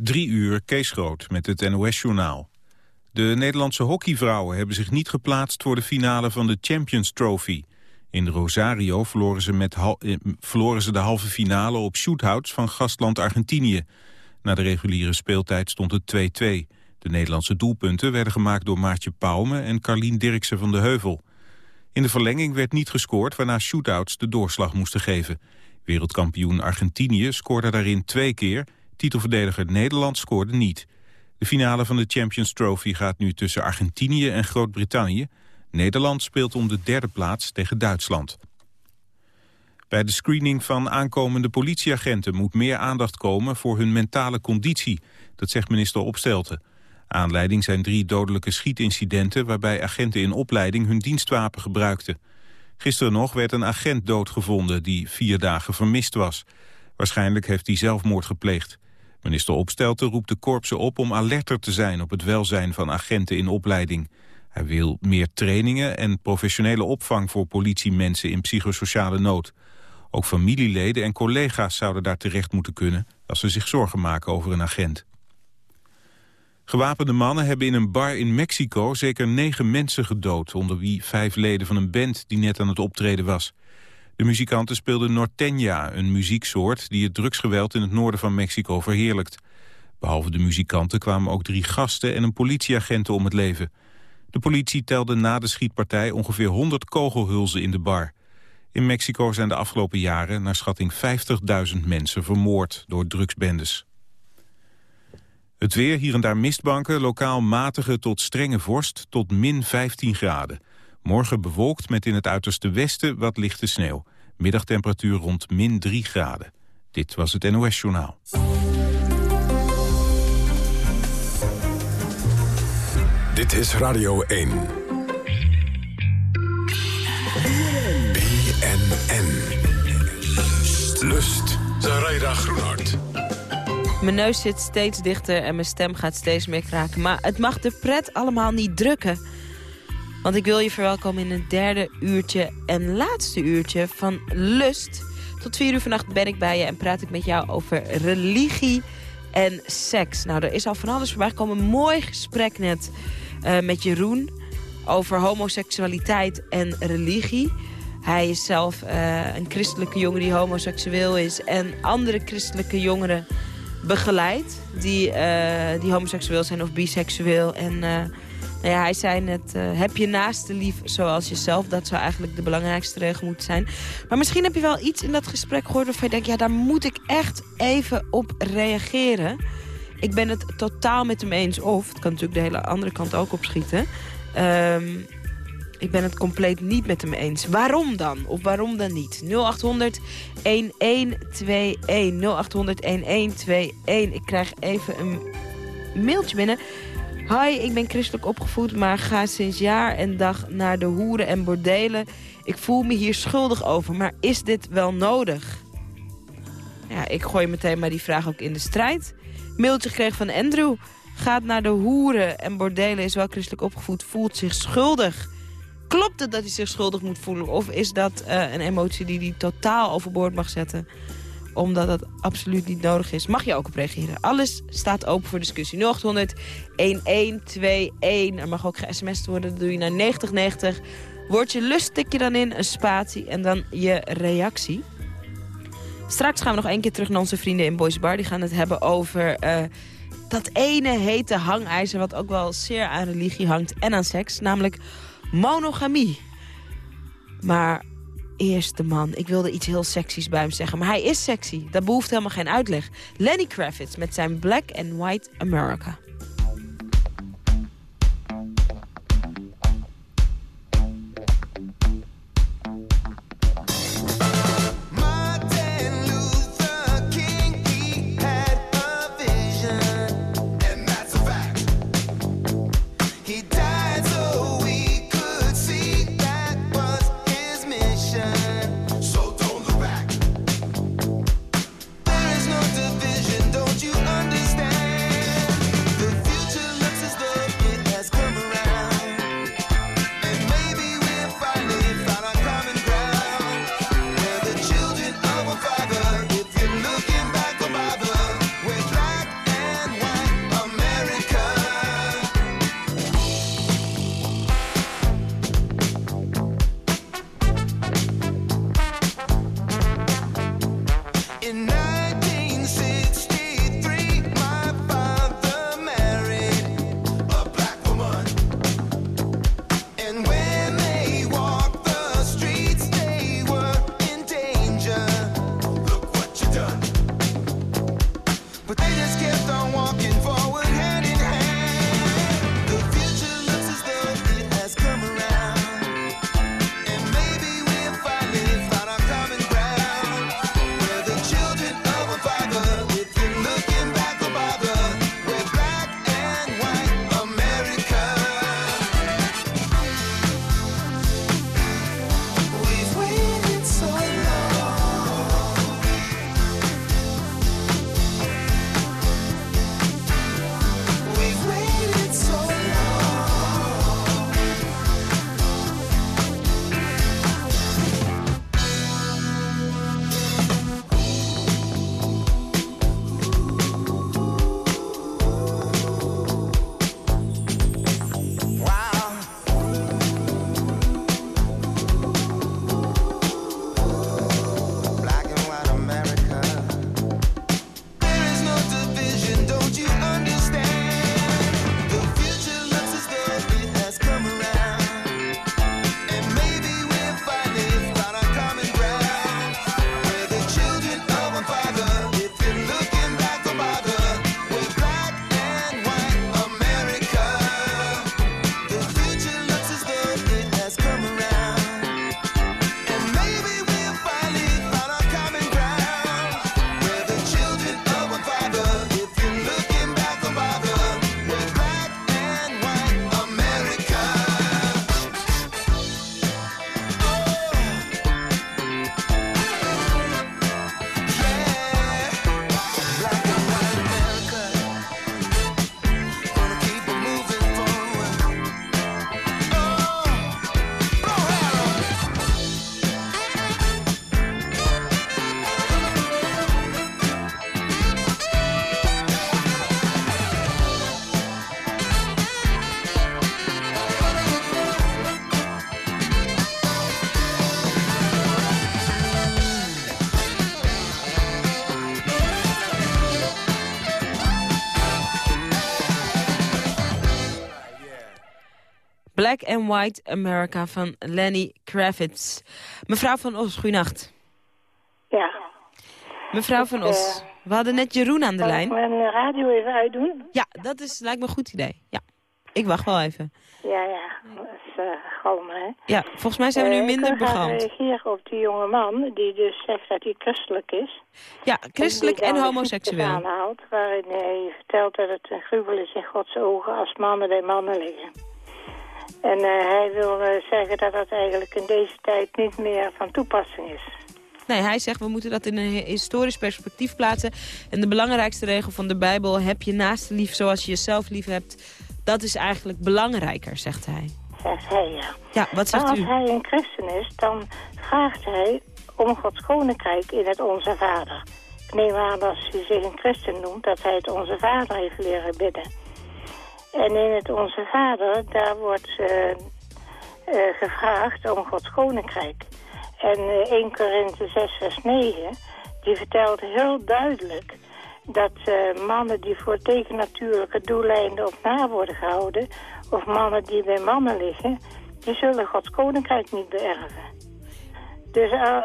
Drie uur, Kees Groot, met het NOS-journaal. De Nederlandse hockeyvrouwen hebben zich niet geplaatst voor de finale van de Champions Trophy. In Rosario verloren ze, met eh, verloren ze de halve finale op shootouts van gastland Argentinië. Na de reguliere speeltijd stond het 2-2. De Nederlandse doelpunten werden gemaakt door Maartje Pauwme en Carlien Dirksen van de Heuvel. In de verlenging werd niet gescoord, waarna shootouts de doorslag moesten geven. Wereldkampioen Argentinië scoorde daarin twee keer Titelverdediger Nederland scoorde niet. De finale van de Champions Trophy gaat nu tussen Argentinië en Groot-Brittannië. Nederland speelt om de derde plaats tegen Duitsland. Bij de screening van aankomende politieagenten moet meer aandacht komen voor hun mentale conditie. Dat zegt minister Opstelten. Aanleiding zijn drie dodelijke schietincidenten waarbij agenten in opleiding hun dienstwapen gebruikten. Gisteren nog werd een agent doodgevonden die vier dagen vermist was. Waarschijnlijk heeft hij zelfmoord gepleegd. Minister Opstelten roept de korpsen op om alerter te zijn op het welzijn van agenten in opleiding. Hij wil meer trainingen en professionele opvang voor politiemensen in psychosociale nood. Ook familieleden en collega's zouden daar terecht moeten kunnen als ze zich zorgen maken over een agent. Gewapende mannen hebben in een bar in Mexico zeker negen mensen gedood... onder wie vijf leden van een band die net aan het optreden was. De muzikanten speelden Norteña, een muzieksoort die het drugsgeweld in het noorden van Mexico verheerlijkt. Behalve de muzikanten kwamen ook drie gasten en een politieagent om het leven. De politie telde na de schietpartij ongeveer 100 kogelhulzen in de bar. In Mexico zijn de afgelopen jaren naar schatting 50.000 mensen vermoord door drugsbendes. Het weer, hier en daar mistbanken, lokaal matige tot strenge vorst tot min 15 graden. Morgen bewolkt met in het uiterste westen wat lichte sneeuw. Middagtemperatuur rond min 3 graden. Dit was het NOS Journaal. Dit is Radio 1. BNN. Lust. Zaraida Groenhart. Mijn neus zit steeds dichter en mijn stem gaat steeds meer kraken. Maar het mag de pret allemaal niet drukken. Want ik wil je verwelkomen in het derde uurtje en laatste uurtje van Lust. Tot vier uur vannacht ben ik bij je en praat ik met jou over religie en seks. Nou, er is al van alles voorbij gekomen. Een mooi gesprek net uh, met Jeroen over homoseksualiteit en religie. Hij is zelf uh, een christelijke jongen die homoseksueel is... en andere christelijke jongeren begeleidt die, uh, die homoseksueel zijn of biseksueel. En nou hij zei net, uh, heb je naaste lief zoals jezelf. Dat zou eigenlijk de belangrijkste regel moeten zijn. Maar misschien heb je wel iets in dat gesprek gehoord waarvan je denkt... ja, daar moet ik echt even op reageren. Ik ben het totaal met hem eens. Of, het kan natuurlijk de hele andere kant ook opschieten. Um, ik ben het compleet niet met hem eens. Waarom dan? Of waarom dan niet? 0800 1121 0800 1121. Ik krijg even een mailtje binnen. Hi, ik ben christelijk opgevoed, maar ga sinds jaar en dag naar de hoeren en bordelen. Ik voel me hier schuldig over, maar is dit wel nodig? Ja, ik gooi meteen maar die vraag ook in de strijd. Mailtje kreeg van Andrew. Gaat naar de hoeren en bordelen, is wel christelijk opgevoed, voelt zich schuldig. Klopt het dat hij zich schuldig moet voelen? Of is dat uh, een emotie die hij totaal overboord mag zetten? Omdat dat absoluut niet nodig is. Mag je ook op reageren. Alles staat open voor discussie. 0800 1121. Er mag ook ge-sms'd worden. Dat doe je naar 9090. Woordje lust tik je dan in, een spatie en dan je reactie. Straks gaan we nog één keer terug naar onze vrienden in Boys Bar. Die gaan het hebben over uh, dat ene hete hangijzer... wat ook wel zeer aan religie hangt en aan seks. Namelijk monogamie. Maar eerste man. Ik wilde iets heel seksies bij hem zeggen, maar hij is sexy. Dat behoeft helemaal geen uitleg. Lenny Kravitz met zijn Black and White America. And White America van Lenny Kravitz. Mevrouw van Os, goeienacht. Ja. Mevrouw van Os, we hadden net Jeroen aan de Zal ik lijn. mijn radio even uitdoen? Ja, dat is, lijkt me een goed idee. Ja, ik wacht wel even. Ja, ja. Dat is uh, galm, hè? Ja, volgens mij zijn we nu Eh, minder Ik wil graag begalmd. reageren op die jonge man die dus zegt dat hij christelijk is. Ja, christelijk en homoseksueel. aanhaalt, waarin hij vertelt dat het een gruwel is in Gods ogen als mannen bij mannen liggen. En eh, hij wil eh, zeggen dat dat eigenlijk in deze tijd niet meer van toepassing is. Nee, hij zegt we moeten dat in een historisch perspectief plaatsen. En de belangrijkste regel van de Bijbel, heb je naaste lief zoals je jezelf lief hebt. Dat is eigenlijk belangrijker, zegt hij. Zegt hij, ja. Ja, wat Maar zegt als u? hij een christen is, dan vraagt hij om Gods koninkrijk in het Onze Vader. Ik neem aan als hij zich een christen noemt, dat hij het Onze Vader heeft leren bidden. En in het Onze Vader, daar wordt eh, eh, gevraagd om Gods koninkrijk. En eh, 1 Korinthe 6 vers 9, die vertelt heel duidelijk dat eh, mannen die voor tegennatuurlijke doeleinden op na worden gehouden... of mannen die bij mannen liggen, die zullen Gods koninkrijk niet beërven. Dus eh,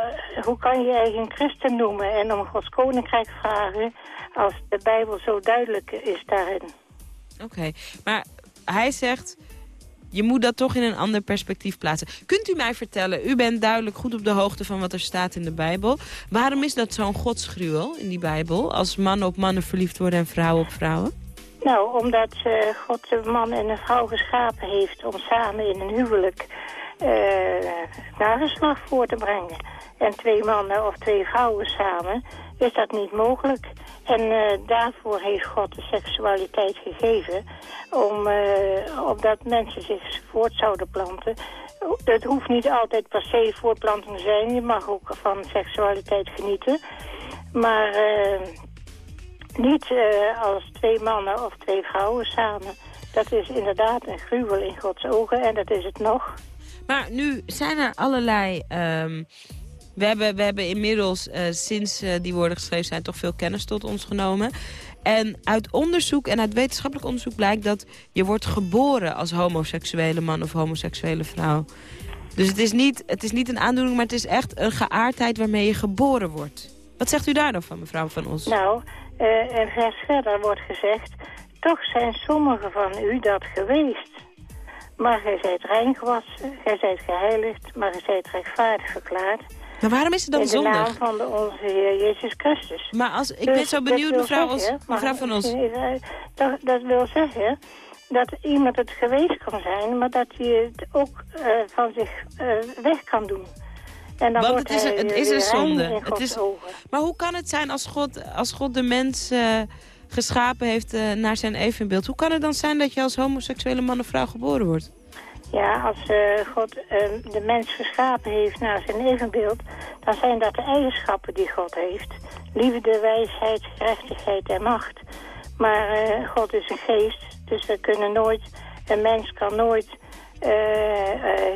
hoe kan je eigen christen noemen en om Gods koninkrijk vragen... als de Bijbel zo duidelijk is daarin? Oké, maar hij zegt... Je moet dat toch in een ander perspectief plaatsen. Kunt u mij vertellen, u bent duidelijk goed op de hoogte van wat er staat in de Bijbel. Waarom is dat zo'n godsgruwel in die Bijbel? Als mannen op mannen verliefd worden en vrouwen op vrouwen? Nou, omdat eh, God een man en een vrouw geschapen heeft om samen in een huwelijk eh nageslag voor te brengen. En twee mannen of twee vrouwen samen is dat niet mogelijk. En eh, daarvoor heeft God de seksualiteit gegeven, om, eh, opdat mensen zich voort zouden planten. Het hoeft niet altijd per se voortplanting te zijn, je mag ook van seksualiteit genieten. Maar eh, niet als twee mannen of twee vrouwen samen. Dat is inderdaad een gruwel in Gods ogen en dat is het nog. Maar nu zijn er allerlei... ehm, we, hebben, we hebben inmiddels, eh, sinds eh, die woorden geschreven zijn... toch veel kennis tot ons genomen. En uit onderzoek en uit wetenschappelijk onderzoek blijkt dat je wordt geboren als homoseksuele man of homoseksuele vrouw. Dus het is, niet, het is niet een aandoening, maar het is echt een geaardheid waarmee je geboren wordt. Wat zegt u daar dan van, mevrouw Van Os? Nou, een vers verder wordt gezegd... toch zijn sommigen van u dat geweest. Maar gij zijt rein gewassen, gij zijt geheiligd... maar gij zijt rechtvaardig verklaard... Maar waarom is het dan in de naam van de onze Heer Jezus Christus. Maar als, ik Dus ben zo benieuwd, mevrouw, zeggen, mevrouw van ons. Dat, dat wil zeggen dat iemand het geweest kan zijn... maar dat hij het ook eh, van zich eh, weg kan doen. En dan Want wordt het is hij het is een zonde. Het is- ogen. Maar hoe kan het zijn als God, als God de mens eh, geschapen heeft naar zijn evenbeeld? Hoe kan het dan zijn dat je als homoseksuele man of vrouw geboren wordt? Ja, als eh, God eh, de mens geschapen heeft naar zijn evenbeeld... dan zijn dat de eigenschappen die God heeft. Liefde, wijsheid, gerechtigheid en macht. Maar eh, God is een geest, dus we kunnen nooit... een mens kan nooit eh,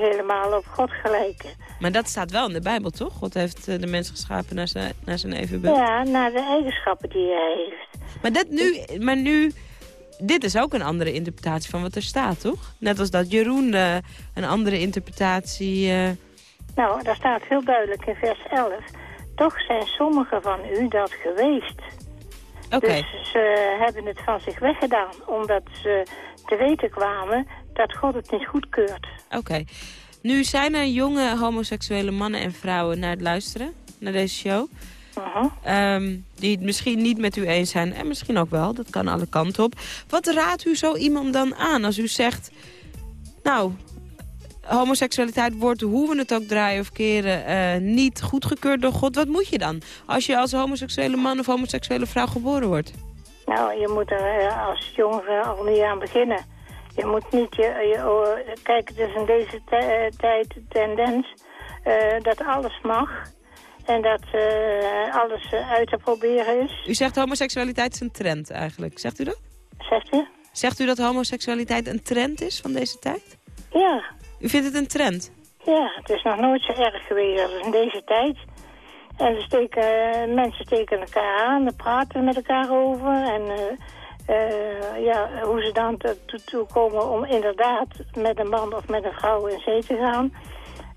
helemaal op God gelijken. Maar dat staat wel in de Bijbel, toch? God heeft de mens geschapen naar zijn, naar zijn evenbeeld. Ja, naar de eigenschappen die hij heeft. Maar, dat nu, maar nu, dit is ook een andere interpretatie van wat er staat, toch? Net als dat Jeroen eh, een andere interpretatie... eh, Nou, daar staat heel duidelijk in vers 11... toch zijn sommigen van u dat geweest... Oké, Dus ze hebben het van zich weggedaan, omdat ze te weten kwamen dat God het niet goedkeurt. oké. Nu zijn er jonge homoseksuele mannen en vrouwen naar het luisteren, naar deze show... Ehm, die het misschien niet met u eens zijn. En misschien ook wel, dat kan alle kanten op. Wat raadt u zo iemand dan aan als u zegt... Nou, homoseksualiteit wordt, hoe we het ook draaien of keren... eh, niet goedgekeurd door God. Wat moet je dan? Als je als homoseksuele man of homoseksuele vrouw geboren wordt. Nou, je moet er eh, als jongere al niet aan beginnen. Je moet niet je... je oh, kijk, het is in deze eh, tijd de tendens dat alles mag... En dat eh, alles eh, uit te proberen is. U zegt homoseksualiteit is een trend eigenlijk. Zegt u dat? Zegt u? Zegt u dat homoseksualiteit een trend is van deze tijd? Ja, U vindt het een trend? ja, het is nog nooit zo erg geweest als in deze tijd. En ze steken, mensen steken elkaar aan, praten met elkaar over. En eh, eh, ja, hoe ze dan toe, toe komen om inderdaad met een man of met een vrouw in zee te gaan.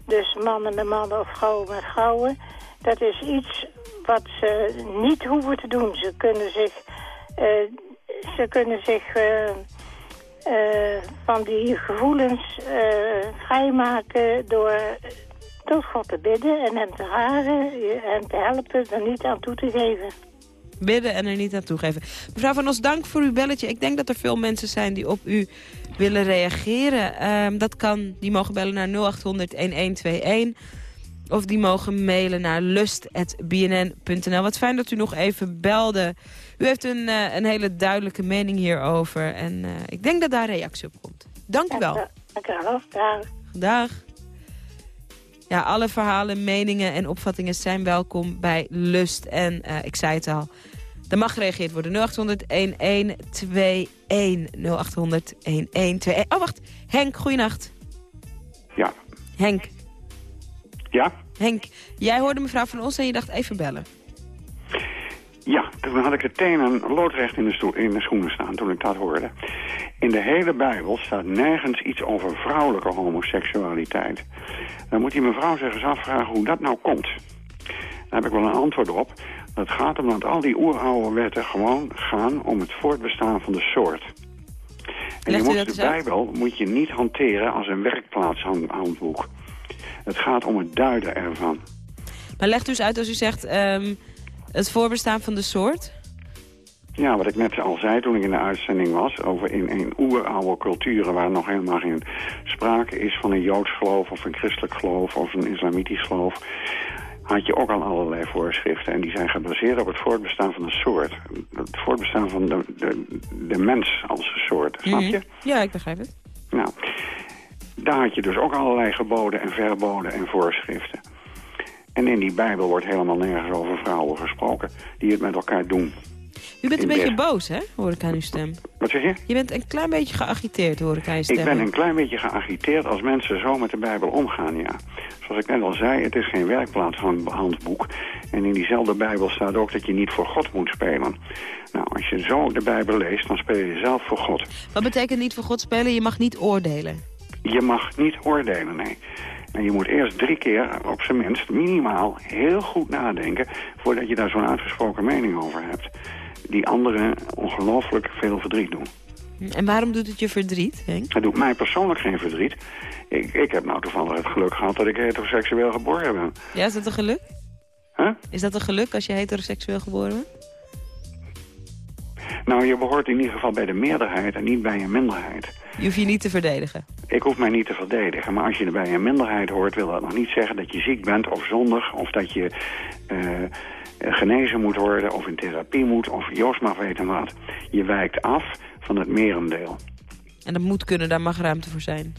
Dus mannen met mannen of vrouwen met vrouwen. Dat is iets wat ze niet hoeven te doen. Ze kunnen zich, eh, ze kunnen zich eh, eh, van die gevoelens vrijmaken door tot God te bidden en hem te haren en te helpen er niet aan toe te geven. bidden en er niet aan toegeven. Mevrouw Van Os, dank voor uw belletje. Ik denk dat er veel mensen zijn die op u willen reageren. Ehm, dat kan, die mogen bellen naar 0800-1121. Of die mogen mailen naar lust.bnn.nl. Wat fijn dat u nog even belde. U heeft een, eh, een hele duidelijke mening hierover. En eh, ik denk dat daar reactie op komt. Dank u wel. Dank u wel. Dag. Dag. Ja, alle verhalen, meningen en opvattingen zijn welkom bij Lust. En eh, ik zei het al, er mag gereageerd worden. 0800 1121. 0800 1121. Oh, wacht. Henk, goeienacht. Ja. Henk. Ja? Henk, jij hoorde mevrouw van ons en je dacht even bellen. Ja, toen had ik het tenen loodrecht in de, stoel, in de schoenen staan toen ik dat hoorde. In de hele Bijbel staat nergens iets over vrouwelijke homoseksualiteit. Dan moet die mevrouw zich eens afvragen hoe dat nou komt. Daar heb ik wel een antwoord op. Dat gaat omdat al die oeroude wetten gewoon gaan om het voortbestaan van de soort. En je moet dat de? Bijbel moet je niet hanteren als een werkplaatshandboek. Het gaat om het duiden ervan. Maar legt eens uit als u zegt ehm, het voorbestaan van de soort. Ja, wat ik net al zei toen ik in de uitzending was... over in, in oeroude culturen waar nog helemaal geen sprake is... van een joods geloof of een christelijk geloof of een islamitisch geloof... had je ook al allerlei voorschriften. En die zijn gebaseerd op het voortbestaan van de soort. Het voortbestaan van de, de, de mens als soort. Snap je? Mhm. Ja, ik begrijp het. Nou, daar had je dus ook allerlei geboden en verboden en voorschriften. En in die Bijbel wordt helemaal nergens over vrouwen gesproken... die het met elkaar doen. U bent een beetje boos, hè? Hoor ik aan uw stem. Wat zeg je? Je bent een klein beetje geagiteerd, hoor ik aan je stem. Ik ben een klein beetje geagiteerd als mensen zo met de Bijbel omgaan, ja. Zoals ik net al zei, het is geen werkplaatshandboek. En in diezelfde Bijbel staat ook dat je niet voor God moet spelen. Nou, als je zo de Bijbel leest, dan speel je zelf voor God. Wat betekent niet voor God spelen? Je mag niet oordelen. Je mag niet oordelen, nee. En je moet eerst drie keer, op zijn minst, minimaal, heel goed nadenken... voordat je daar zo'n uitgesproken mening over hebt. die anderen ongelooflijk veel verdriet doen. En waarom doet het je verdriet, Henk? Het doet mij persoonlijk geen verdriet. Ik, ik heb nou toevallig het geluk gehad dat ik heteroseksueel geboren ben. Ja, is dat een geluk? Huh? Is dat een geluk als je heteroseksueel geboren bent? Nou, je behoort in ieder geval bij de meerderheid en niet bij een minderheid. Je hoeft je niet te verdedigen. Ik hoef mij niet te verdedigen, maar als je er bij een minderheid hoort... wil dat nog niet zeggen dat je ziek bent of zondig... of dat je eh, genezen moet worden of in therapie moet... of Joost mag weten wat. Je wijkt af van het merendeel. En dat moet kunnen, daar mag ruimte voor zijn.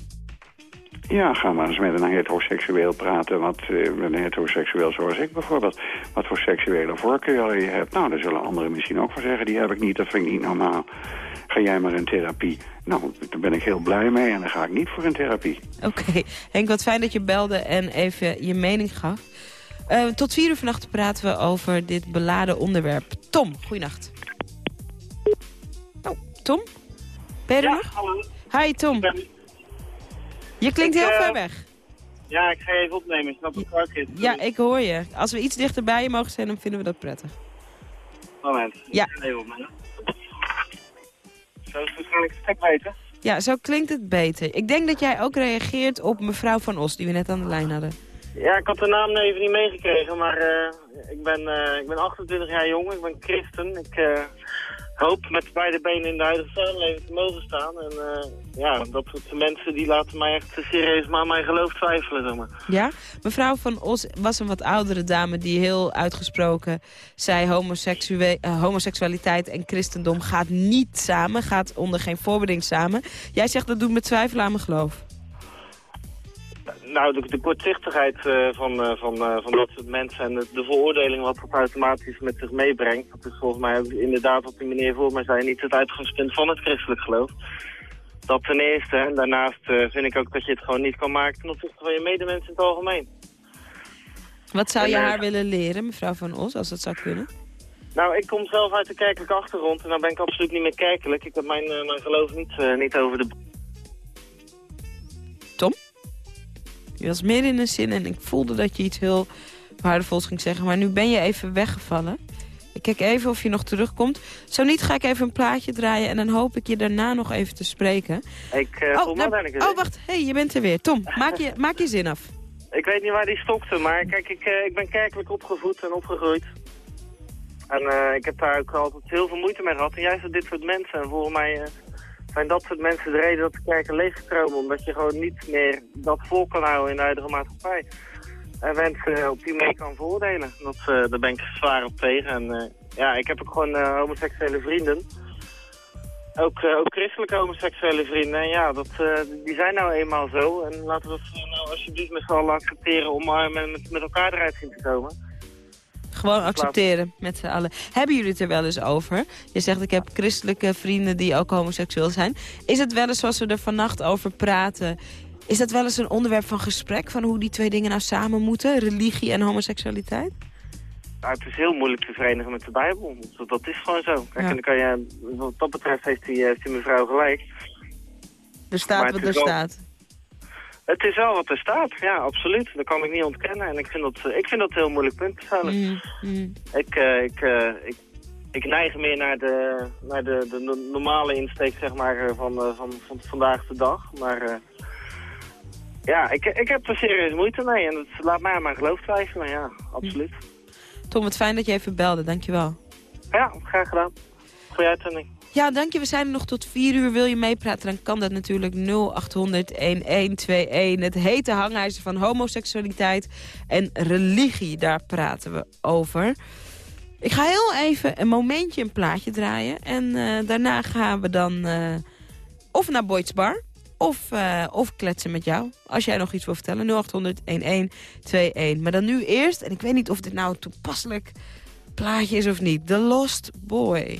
Ja, ga maar eens met een heteroseksueel praten. Wat, eh, een heteroseksueel zoals ik bijvoorbeeld. Wat voor seksuele voorkeuren je hebt. Nou, daar zullen anderen misschien ook van zeggen. Die heb ik niet, dat vind ik niet normaal. Ga jij maar in therapie. Nou, daar ben ik heel blij mee en dan ga ik niet voor een therapie. Oké, Henk, wat fijn dat je belde en even je mening gaf. Eh, tot vier uur vannacht praten we over dit beladen onderwerp. Tom, goeienacht. Oh, Tom? Ben je er nog? hallo. Hi, Tom. Je klinkt Ik, heel eh, ver weg. Ja, ik ga je even opnemen. Ik snap waar ik is. Ja, ik hoor je. Als we iets dichter bij je mogen zijn, dan vinden we dat prettig. Moment. Ja. Ik ga even opnemen. Zo is het waarschijnlijk een stuk beter. Ja, zo klinkt het beter. Ik denk dat jij ook reageert op mevrouw Van Os, die we net aan de lijn hadden. Ja, ik had de naam even niet meegekregen, maar eh, ik, ben, eh, ik ben 28 jaar jong, ik ben christen. Ik eh, hoop met beide benen in de huidige samenleving te mogen staan. En eh, ja, dat soort mensen die laten mij echt serieus maar aan mijn geloof twijfelen, zeg maar. Ja? Mevrouw Van Os was een wat oudere dame die heel uitgesproken zei... Eh, homoseksualiteit en christendom gaat niet samen, gaat onder geen voorbeding samen. Jij zegt dat doet me twijfelen aan mijn geloof. Nou, de, de kortzichtigheid eh, van, eh, van, eh, van dat soort mensen en de, de veroordeling wat dat automatisch met zich meebrengt. Dat is volgens mij inderdaad wat die meneer voor mij zei, niet het uitgangspunt van het christelijk geloof. Dat ten eerste. En daarnaast vind ik ook dat je het gewoon niet kan maken ten opzichte van je medemensen in het algemeen. Wat zou je En, haar willen leren, mevrouw Van Os, als dat zou kunnen? Nou, ik kom zelf uit de kerkelijke achtergrond en dan ben ik absoluut niet meer kerkelijk. Ik heb mijn, mijn geloof niet, niet over de... Je was meer in een zin en ik voelde dat je iets heel waardevols ging zeggen. Maar nu ben je even weggevallen. Ik kijk even of je nog terugkomt. Zo niet ga ik even een plaatje draaien en dan hoop ik je daarna nog even te spreken. Ik, eh oh, nou- oh, wacht. hey, je bent er weer. Tom, maak je, maak je zin af. Ik weet niet waar die stokte, maar kijk, ik, eh, ik ben kerkelijk opgevoed en opgegroeid. En eh, ik heb daar ook altijd heel veel moeite mee gehad. En juist dit soort mensen. En volgens mij zijn dat soort mensen de reden dat de kerken leegstromen. Omdat je gewoon niet meer dat vol kan houden in de huidige maatschappij. En mensen op die manier kan veroordelen. Dat, eh, daar ben ik zwaar op tegen. En eh, ja, ik heb ook gewoon eh, homoseksuele vrienden. Ook, ook christelijke homoseksuele vrienden. En ja, dat, die zijn nou eenmaal zo. En laten we dat nou alsjeblieft met z'n accepteren om met, met elkaar eruit zien te komen. Gewoon accepteren met z'n allen. Hebben jullie het er wel eens over? Je zegt ik heb christelijke vrienden die ook homoseksueel zijn. Is het wel eens zoals we er vannacht over praten... Is dat wel eens een onderwerp van gesprek... van hoe die twee dingen nou samen moeten? Religie en homoseksualiteit? Nou, het is heel moeilijk te verenigen met de Bijbel. Dat, dat is gewoon zo. Kijk, Ja. en dan kan je, wat dat betreft heeft die, heeft die mevrouw gelijk. Er staat Maar wat er wel- staat. Het is wel wat er staat, ja, absoluut. Dat kan ik niet ontkennen. En ik vind dat, eh, ik vind dat een heel moeilijk punt persoonlijk. Mm, mm. Ik, eh, ik, eh, ik, ik neig meer naar de, naar de, de no- normale insteek, zeg maar, van, van, van vandaag de dag. Maar ja, ik, ik heb er serieus moeite mee. En het laat mij aan mijn geloof twijfelen, ja, absoluut. Tom, wat fijn dat je even belde. Dankjewel. Ja, graag gedaan. Goeie uitzending. Ja, dank je. We zijn er nog tot 4 uur. Wil je meepraten, dan kan dat natuurlijk 0800-1121. Het hete hangijzer van homoseksualiteit en religie, daar praten we over. Ik ga heel even een momentje een plaatje draaien. En eh, daarna gaan we dan eh, of naar Boyd's Bar... Of, eh, of kletsen met jou, als jij nog iets wil vertellen. 0800-1121. Maar dan nu eerst, en ik weet niet of dit nou een toepasselijk plaatje is of niet. The Lost Boy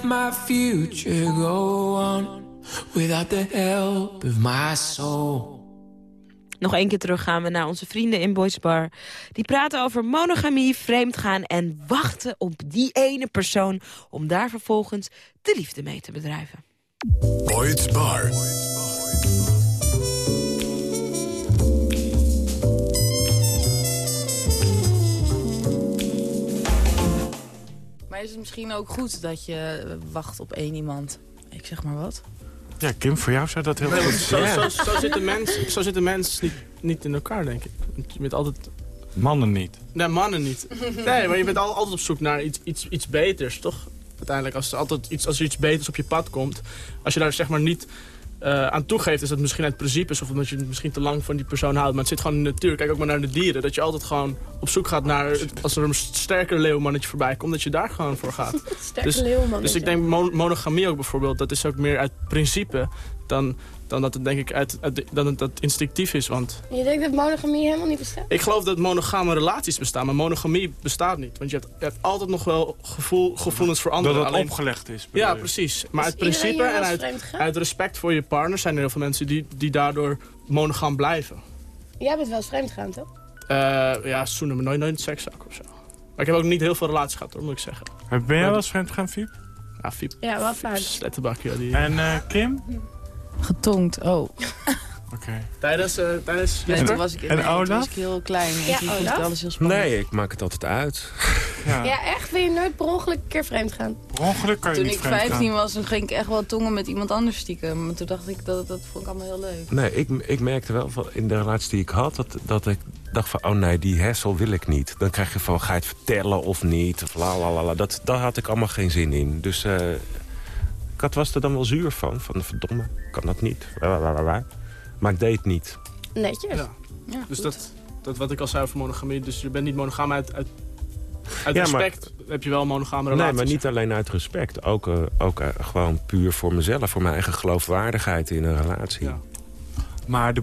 let my future go on without the help of my soul. Nog één keer terug gaan we naar onze vrienden in Boys Bar. Die praten over monogamie, vreemdgaan en wachten op die ene persoon... om daar vervolgens de liefde mee te bedrijven. Bar. Maar is het misschien ook goed dat je wacht op één iemand? Ik zeg maar wat. Ja, Kim, voor jou zou dat heel Nee, goed zo, zijn. zo, zo zit de mens, zo zit de mens niet, niet in elkaar, denk ik. Want Je bent altijd... Mannen niet. Nee, mannen niet. Nee, maar je bent al- altijd op zoek naar iets, iets, iets beters, toch? Uiteindelijk, als er, altijd iets, als er iets beters op je pad komt... als je daar zeg maar niet eh, aan toegeeft... is dat misschien uit principes of omdat je misschien te lang van die persoon houdt. Maar het zit gewoon in de natuur. Kijk ook maar naar de dieren. Dat je altijd gewoon op zoek gaat naar... het- als er een sterker leeuwmannetje voorbij komt... dat je daar gewoon voor gaat. Sterke dus, leeuwmannetje. dus ik denk mon- monogamie ook bijvoorbeeld... dat is ook meer uit principe dan, dan dat het denk ik uit, uit de- dan het dat instinctief is. Want Je denkt dat monogamie helemaal niet bestaat? ik geloof dat monogame relaties bestaan, maar monogamie bestaat niet. Want je hebt, je hebt altijd nog wel gevoel, gevoelens voor anderen. Dat het alleen- opgelegd is. Ja, je? precies. Maar uit principe en uit, uit respect voor je partner zijn er heel veel mensen die, die daardoor monogam blijven. Jij bent wel eens vreemd gegaan, toch? Eh, ja, zoenen, maar nooit, nooit sekszak of zo. Maar ik heb ook niet heel veel relaties gehad, hoor, moet ik zeggen. Ben jij wel eens vreemd gaan, Fiep? Ja, Fiep. Ja, wel vaak. Slettenbak, ja. Die, En eh, Kim? Getongd, oh. Oké. Tijdens, eh, tijdens Jesper? toen was ik, En nee, toen Olaf? was ik heel klein. Ja, en toen vond ik alles heel spannend. Nee, ik maak het altijd uit. Ja. Ja, echt? Ben je nooit per ongeluk een keer vreemd gegaan? Per ongeluk kan je Toen niet ik vreemd 15 gaan. was, toen ging ik echt wel tongen met iemand anders stiekem. Maar toen dacht ik, dat, dat vond ik allemaal heel leuk. Nee, ik, ik merkte wel van in de relatie die ik had... Dat, dat ik dacht van, oh nee, die hessel wil ik niet. Dan krijg je van, ga je het vertellen of niet? Of la, la, la, la. Dat, daar had ik allemaal geen zin in. Dus eh, ik had, was er dan wel zuur van. Van, verdomme, kan dat niet? Maar ik deed het niet. Netjes. Ja. Ja, Dus dat, dat wat ik al zei over monogamie. Dus je bent niet monogaam uit, uit Uit Ja, maar- respect heb je wel een monogame Nee, relatie. maar niet alleen uit respect. Ook, eh, ook eh, gewoon puur voor mezelf. Voor mijn eigen geloofwaardigheid in een relatie. Ja, Maar de,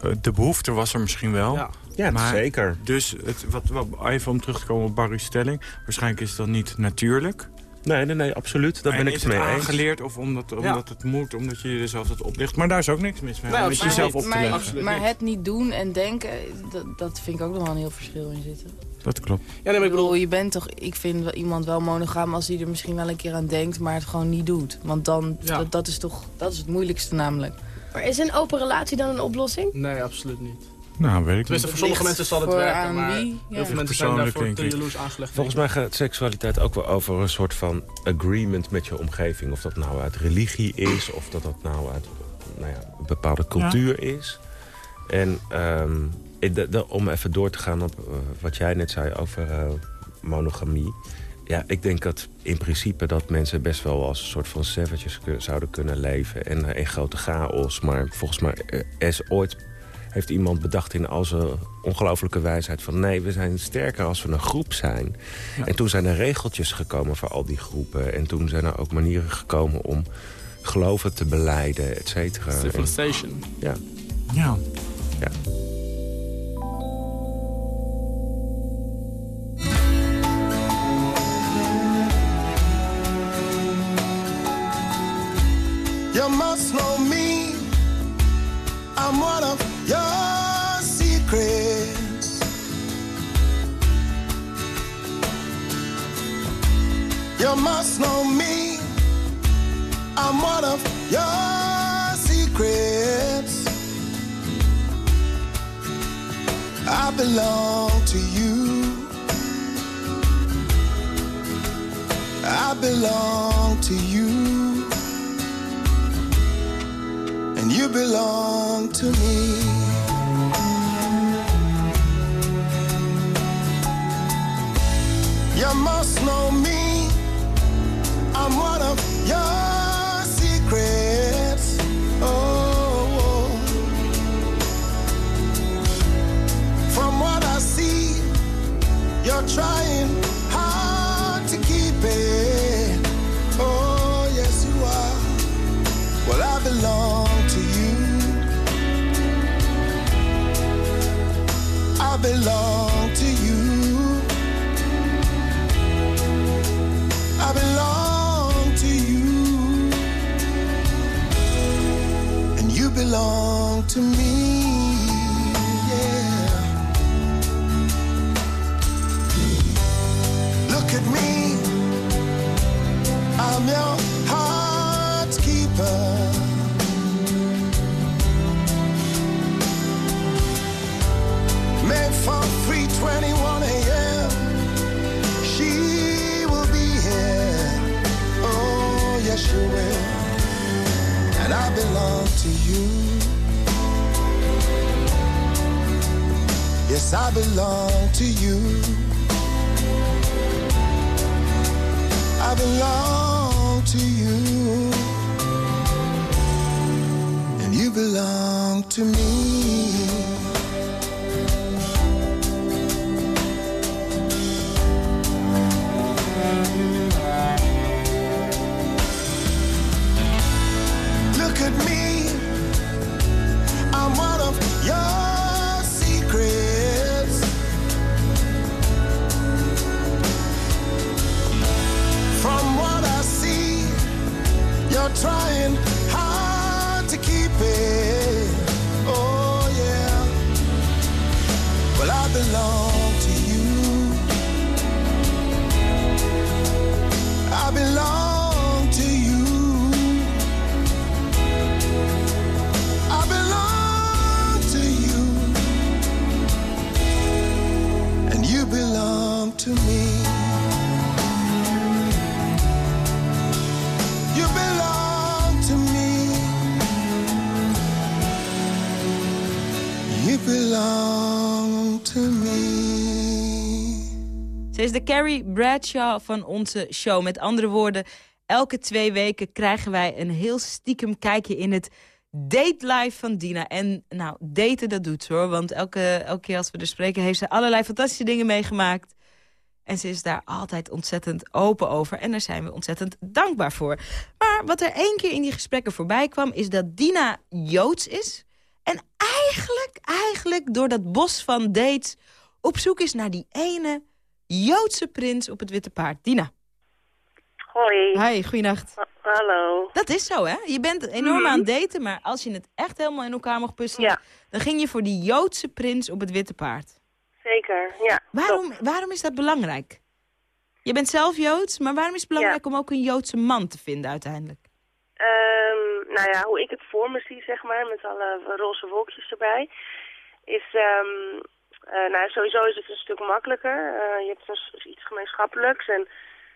eh, de behoefte was er misschien wel. Ja. Ja, maar zeker. Dus het, wat, wat, even om terug te komen op Barry's stelling. Waarschijnlijk is dat niet natuurlijk. Nee, nee, nee, absoluut. Daar En ben ik het mee het eens. aangeleerd of omdat, omdat het moet, omdat je jezelf dat oplicht. Maar daar is ook niks mis mee. Nee, absoluut jezelf op te maar, leggen. maar het niet doen en denken, dat, dat vind ik ook nog wel een heel verschil in zitten. Dat klopt. Ja, nee, maar Ik bedoel, je bent toch, ik vind wel iemand wel monogaam als hij er misschien wel een keer aan denkt, maar het gewoon niet doet. Want dan, Ja. dat, dat is toch, dat is het moeilijkste namelijk. Maar is een open relatie dan een oplossing? Nee, absoluut niet. Nou, weet ik niet. Voor sommige mensen zal het voor werken, aan maar wie, heel ja. veel mensen zijn daarvoor te jaloers aangelegd. Volgens mij gaat seksualiteit ook wel over een soort van agreement met je omgeving. Of dat nou uit religie is, of dat dat nou uit nou ja, een bepaalde cultuur is. En ehm, ik- de- de- om even door te gaan op eh, wat jij net zei over eh, monogamie. Ja, ik denk dat in principe dat mensen best wel als een soort van savages zouden kunnen leven. En eh, in grote chaos. Maar volgens mij is ooit heeft iemand bedacht in al zijn ongelofelijke wijsheid... van nee, we zijn sterker als we een groep zijn. En toen zijn er regeltjes gekomen voor al die groepen. En toen zijn er ook manieren gekomen om geloven te beleiden, et cetera. En- Civilization. Ja. Ja. ja. Belong to you. I belong to you. and you belong to me. You must know me. Belong to you. I belong to you. And you belong to me. Yes, I belong to you. I belong to you. And you belong to me. Ze is de Carrie Bradshaw van onze show. Met andere woorden, elke twee weken krijgen wij een heel stiekem kijkje in het date life van Dina. En nou, daten dat doet ze hoor. Want elke, elke keer als we er spreken heeft ze allerlei fantastische dingen meegemaakt. En ze is daar altijd ontzettend open over. En daar zijn we ontzettend dankbaar voor. Maar wat er één keer in die gesprekken voorbij kwam... is dat Dina Joods is. En eigenlijk, eigenlijk door dat bos van dates... op zoek is naar die ene Joodse prins op het witte paard. Dina. Hoi. Hi, goeienacht. Hallo. Dat is zo, hè? Je bent enorm Mhm. aan het daten, maar als je het echt helemaal in elkaar mocht puzzelen... dan ging je voor die Joodse prins op het witte paard. Zeker, ja. Waarom, waarom is dat belangrijk? Je bent zelf Joods, maar waarom is het belangrijk om ook een Joodse man te vinden uiteindelijk? Ehm, nou ja, hoe ik het voor me zie, zeg maar, met alle roze wolkjes erbij, is, ehm, eh, nou sowieso is het een stuk makkelijker. Eh, je hebt iets gemeenschappelijks en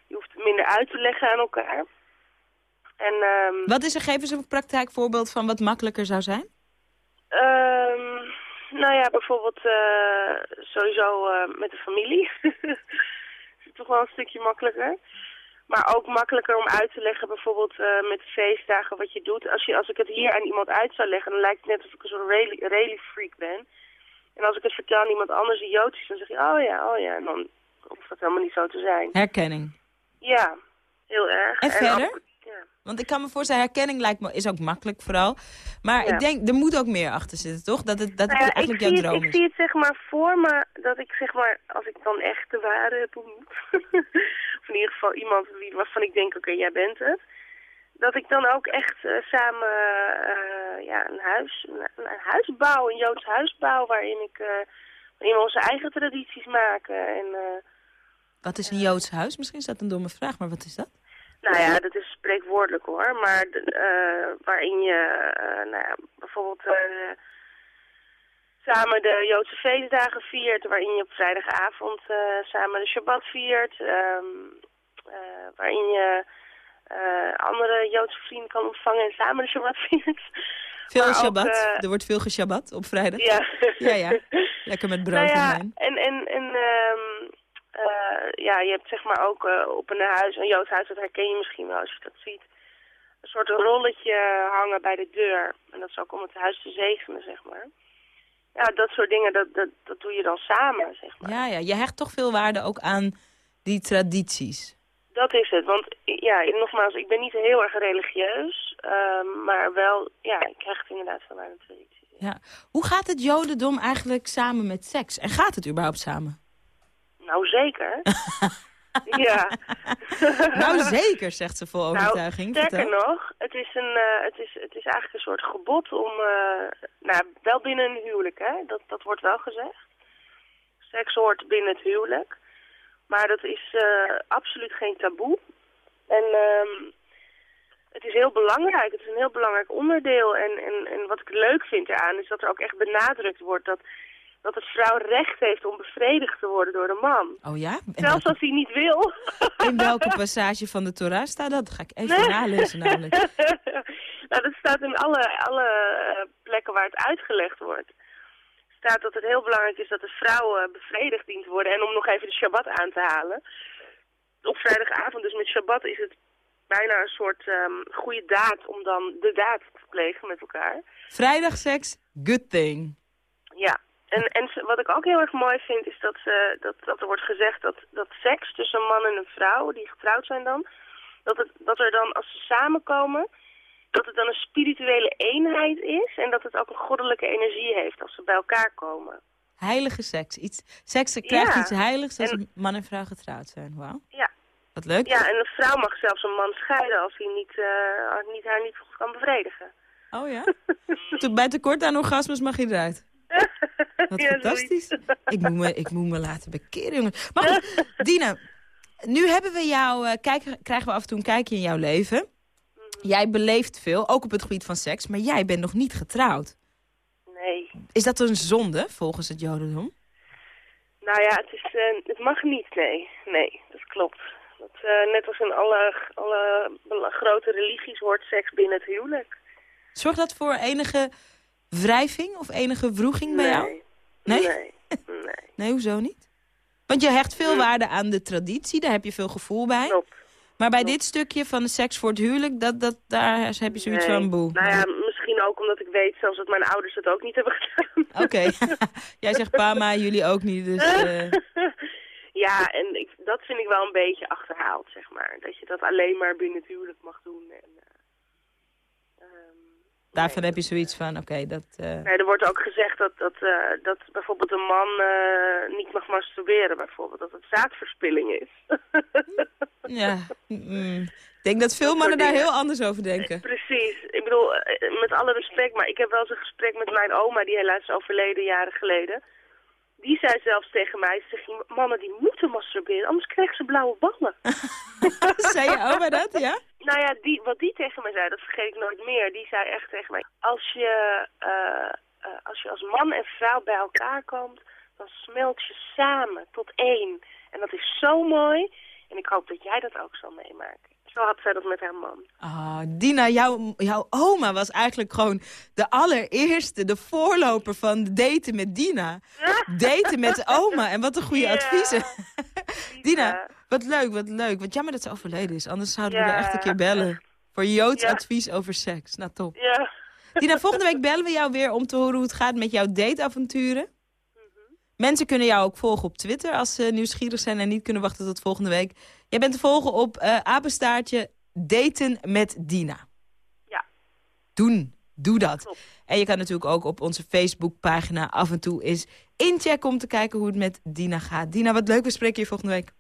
je hoeft het minder uit te leggen aan elkaar. En, ehm, Wat is er, geef eens een praktijkvoorbeeld van wat makkelijker zou zijn? ehm, nou ja, bijvoorbeeld eh, sowieso met de familie. is het toch wel een stukje makkelijker. Maar ook makkelijker om uit te leggen, bijvoorbeeld eh, met feestdagen, wat je doet. Als, je, als ik het hier aan iemand uit zou leggen, dan lijkt het net alsof ik een soort really, really freak ben. En als ik het vertel aan iemand anders die Joods is, dan zeg je, oh ja, oh ja. En dan hoeft dat helemaal niet zo te zijn. Herkenning. Ja, heel erg. En verder? Want ik kan me voorstellen, herkenning lijkt me, is ook makkelijk vooral. Maar Ja. ik denk, er moet ook meer achter zitten, toch? Dat het, dat het Nou ja, eigenlijk ik jouw het, droom ik is. zie het zeg maar voor me dat ik zeg maar, als ik dan echt de ware heb ontmoet, of in ieder geval iemand wie, waarvan ik denk, oké, jij bent het, dat ik dan ook echt eh, samen eh, ja, een, huis, een, een huis bouw, een Joods huis bouw, waarin, ik, waarin we onze eigen tradities maken. En, Wat is een Joods huis? Misschien is dat een domme vraag, maar wat is dat? Nou ja, dat is spreekwoordelijk hoor. Maar waarin je nou ja, bijvoorbeeld samen de Joodse feestdagen viert. Waarin je op vrijdagavond eh, samen de Shabbat viert. ehm, eh, waarin je eh, andere Joodse vrienden kan ontvangen en samen de Shabbat viert. Veel Maar Shabbat. er wordt veel geshabbat op vrijdag. Ja. ja, ja. Lekker met brood nou ja, en wijn. en, en, en ehm, eh, ja, je hebt zeg maar ook op een huis, een Joods huis, dat herken je misschien wel als je dat ziet. Een soort rolletje hangen bij de deur. En dat is ook om het huis te zegenen, zeg maar. Ja, dat soort dingen, dat, dat, dat doe je dan samen, zeg maar. Ja, ja, je hecht toch veel waarde ook aan die tradities. Dat is het, want ja, nogmaals, ik ben niet heel erg religieus, ehm, maar wel, ja, ik hecht inderdaad veel aan de traditie. Ja. Hoe gaat het jodendom eigenlijk samen met seks? En gaat het überhaupt samen? Nou, zeker. ja. nou zeker, zegt ze vol overtuiging. Nou, sterker Vertel. nog, het is, een, eh, het, is, het is eigenlijk een soort gebod om, eh, nou, wel binnen een huwelijk, hè, dat, dat wordt wel gezegd. Seks hoort binnen het huwelijk. Maar dat is eh, absoluut geen taboe. En ehm, het is heel belangrijk, het is een heel belangrijk onderdeel. En, en, en wat ik leuk vind eraan is dat er ook echt benadrukt wordt dat, dat de vrouw recht heeft om bevredigd te worden door de man. Oh ja? En Zelfs als hij niet wil. in welke passage van de Torah staat dat? Dat ga ik even nalezen namelijk. nou, dat staat in alle, alle eh, plekken waar het uitgelegd wordt. staat dat het heel belangrijk is dat de vrouw eh, bevredigd dient te worden. En om nog even de Shabbat aan te halen. Op vrijdagavond, dus met Shabbat, is het bijna een soort ehm, goede daad om dan de daad te plegen met elkaar. Vrijdagseks, good thing. Ja, en, en wat ik ook heel erg mooi vind is dat, ze, dat, dat er wordt gezegd dat, dat seks tussen een man en een vrouw, die getrouwd zijn dan, dat, het, dat er dan als ze samenkomen, dat het dan een spirituele eenheid is en dat het ook een goddelijke energie heeft als ze bij elkaar komen. Heilige seks. Iets, seks krijgt Ja. iets heiligs als En- man en vrouw getrouwd zijn. Wauw. Ja. Wat leuk. Ja, en een vrouw mag zelfs een man scheiden als hij niet, eh, niet, haar niet goed kan bevredigen. Oh ja? Te- Bij tekort aan orgasmes mag je eruit. Wat Ja, fantastisch. Ik moet, me, ik moet me laten bekeren, jongens. Maar goed, Dina, nu hebben we jou, eh, kijken, krijgen we af en toe een kijkje in jouw leven. Mhm. Jij beleeft veel, ook op het gebied van seks, maar jij bent nog niet getrouwd. Nee. Is dat een zonde, volgens het jodendom? Nou ja, het, is, eh, het mag niet, nee. Nee, dat klopt. Dat, eh, net als in alle, alle grote religies hoort seks binnen het huwelijk. Zorgt dat voor enige wrijving of enige wroeging bij jou? Nee? Nee. nee. Nee, hoezo niet? Want je hecht veel waarde aan de traditie, daar heb je veel gevoel bij. Maar bij dit stukje van de seks voor het huwelijk, dat, dat, daar heb je zoiets van boe. Nou ja, misschien ook omdat ik weet zelfs dat mijn ouders het ook niet hebben gedaan. Oké, jij zegt pa, maar jullie ook niet, dus... eh, Ja, en ik, dat vind ik wel een beetje achterhaald, zeg maar. Dat je dat alleen maar binnen het huwelijk mag doen. En, eh, Daarvan heb je zoiets van, oké, dat... eh, nee, er wordt ook gezegd dat, dat, eh, dat bijvoorbeeld een man eh, niet mag masturberen, bijvoorbeeld. Dat het zaadverspilling is. Ja, mm, ik denk dat veel mannen daar heel anders over denken. Precies. Ik bedoel, met alle respect, maar ik heb wel eens een gesprek met mijn oma, die helaas is overleden jaren geleden. Die zei zelfs tegen mij, je, mannen die moeten masturberen, anders krijgen ze blauwe ballen. Zei je oma dat, ja? Nou ja, die, wat die tegen mij zei, dat vergeet ik nooit meer. Die zei echt tegen mij, als je, eh, eh, als je als man en vrouw bij elkaar komt, dan smelt je samen tot één. En dat is zo mooi. En ik hoop dat jij dat ook zal meemaken. Zo had zij dat met haar man. Ah, Dina, jouw, jouw oma was eigenlijk gewoon de allereerste, de voorloper van daten met Dina. Daten met oma, en wat een goede adviezen. Dina, wat leuk, wat leuk. Wat jammer dat ze overleden is, anders zouden we er echt een keer bellen. Voor Joods Ja. advies over seks. Nou, top. Ja. Dina, volgende week bellen we jou weer om te horen hoe het gaat met jouw dateavonturen. Mensen kunnen jou ook volgen op Twitter als ze nieuwsgierig zijn en niet kunnen wachten tot volgende week. Jij bent te volgen op eh apenstaartje daten met Dina. Ja. Doen. Doe dat. En je kan natuurlijk ook op onze Facebookpagina af en toe eens inchecken om te kijken hoe het met Dina gaat. Dina, wat leuk. We spreken je volgende week.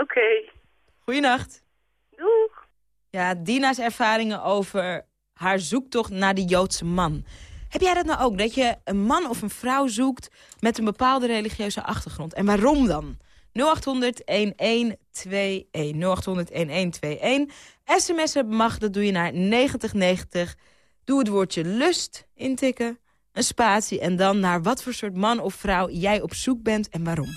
Oké. Goeienacht. Doeg. Ja, Dina's ervaringen over haar zoektocht naar de Joodse man. Heb jij dat nou ook? Dat je een man of een vrouw zoekt met een bepaalde religieuze achtergrond. En waarom dan? 0800 1121 0800 1121 sms'en mag, dat doe je naar 9090. Doe het woordje lust intikken, een spatie... en dan naar wat voor soort man of vrouw jij op zoek bent en waarom.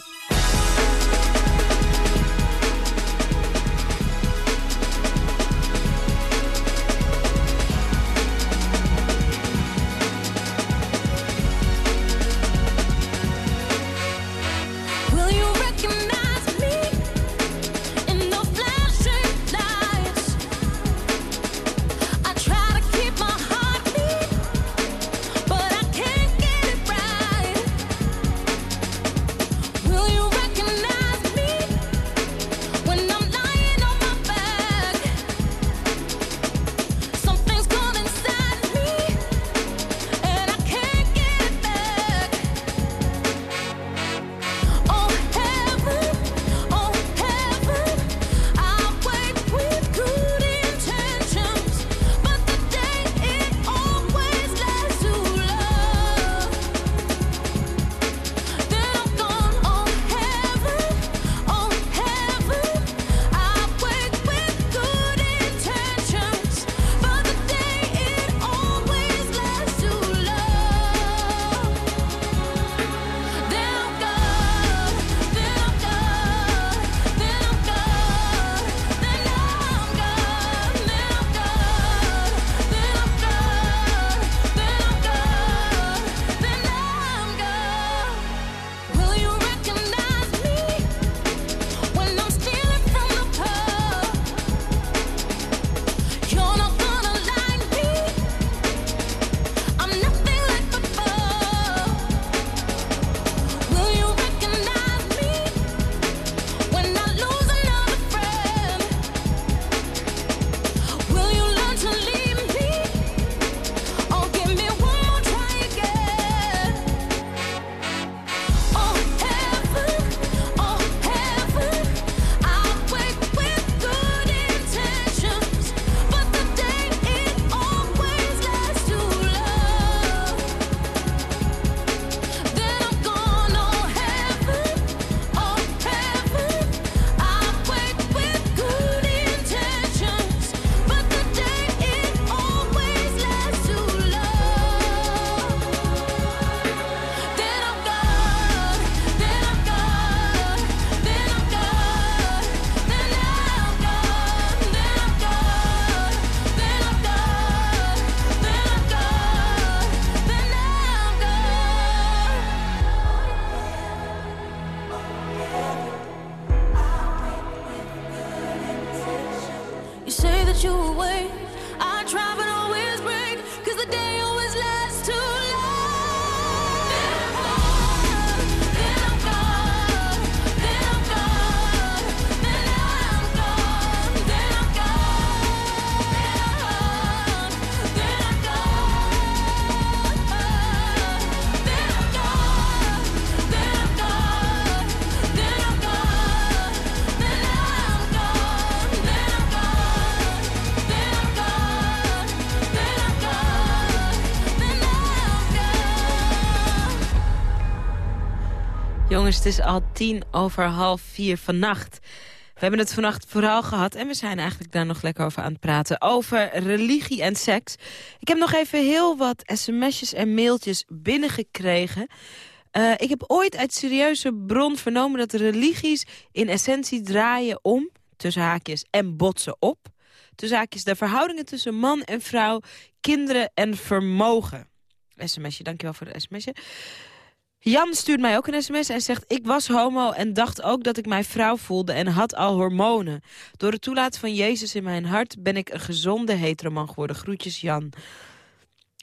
Jongens, het is al tien over half vier vannacht. We hebben het vannacht vooral gehad en we zijn eigenlijk daar nog lekker over aan het praten. Over religie en seks. Ik heb nog even heel wat sms'jes en mailtjes binnengekregen. Eh, ik heb ooit uit serieuze bron vernomen dat religies in essentie draaien om, tussen haakjes, en botsen op. Tussen haakjes de verhoudingen tussen man en vrouw, kinderen en vermogen. SMS'je, dankjewel voor de sms'je. Jan stuurt mij ook een sms en zegt... ik was homo en dacht ook dat ik mij vrouw voelde en had al hormonen. Door het toelaten van Jezus in mijn hart... ben ik een gezonde heteroman geworden. Groetjes, Jan.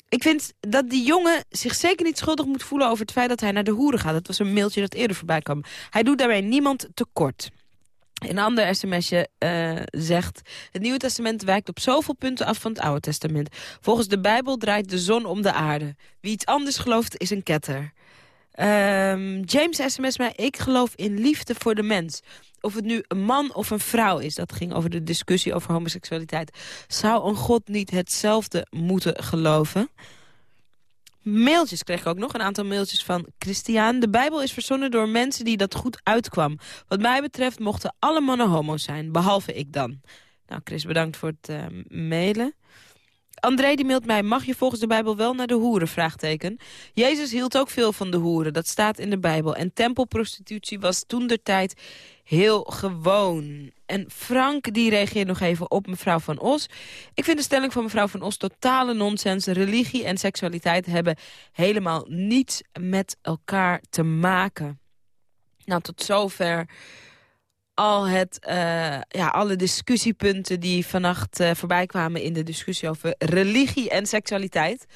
Ik vind dat die jongen zich zeker niet schuldig moet voelen... over het feit dat hij naar de hoeren gaat. Dat was een mailtje dat eerder voorbij kwam. Hij doet daarbij niemand tekort. Een ander sms'je eh, zegt... het Nieuwe Testament wijkt op zoveel punten af van het Oude Testament. Volgens de Bijbel draait de zon om de aarde. Wie iets anders gelooft is een ketter. Ehm, James sms mij, ik geloof in liefde voor de mens. Of het nu een man of een vrouw is, dat ging over de discussie over homoseksualiteit. Zou een god niet hetzelfde moeten geloven? Mailtjes kreeg ik ook nog, een aantal mailtjes van Christian. De Bijbel is verzonnen door mensen die dat goed uitkwam. Wat mij betreft mochten alle mannen homo's zijn, behalve ik dan. Nou, Chris, bedankt voor het uh, mailen. André die mailt mij, mag je volgens de Bijbel wel naar de hoeren? Vraagteken. Jezus hield ook veel van de hoeren, dat staat in de Bijbel. En tempelprostitutie was toen de tijd heel gewoon. En Frank die reageert nog even op mevrouw Van Os. Ik vind de stelling van mevrouw Van Os totale nonsens. Religie en seksualiteit hebben helemaal niets met elkaar te maken. Nou, tot zover al het, uh, ja, alle discussiepunten die vannacht uh, voorbij kwamen... in de discussie over religie en seksualiteit.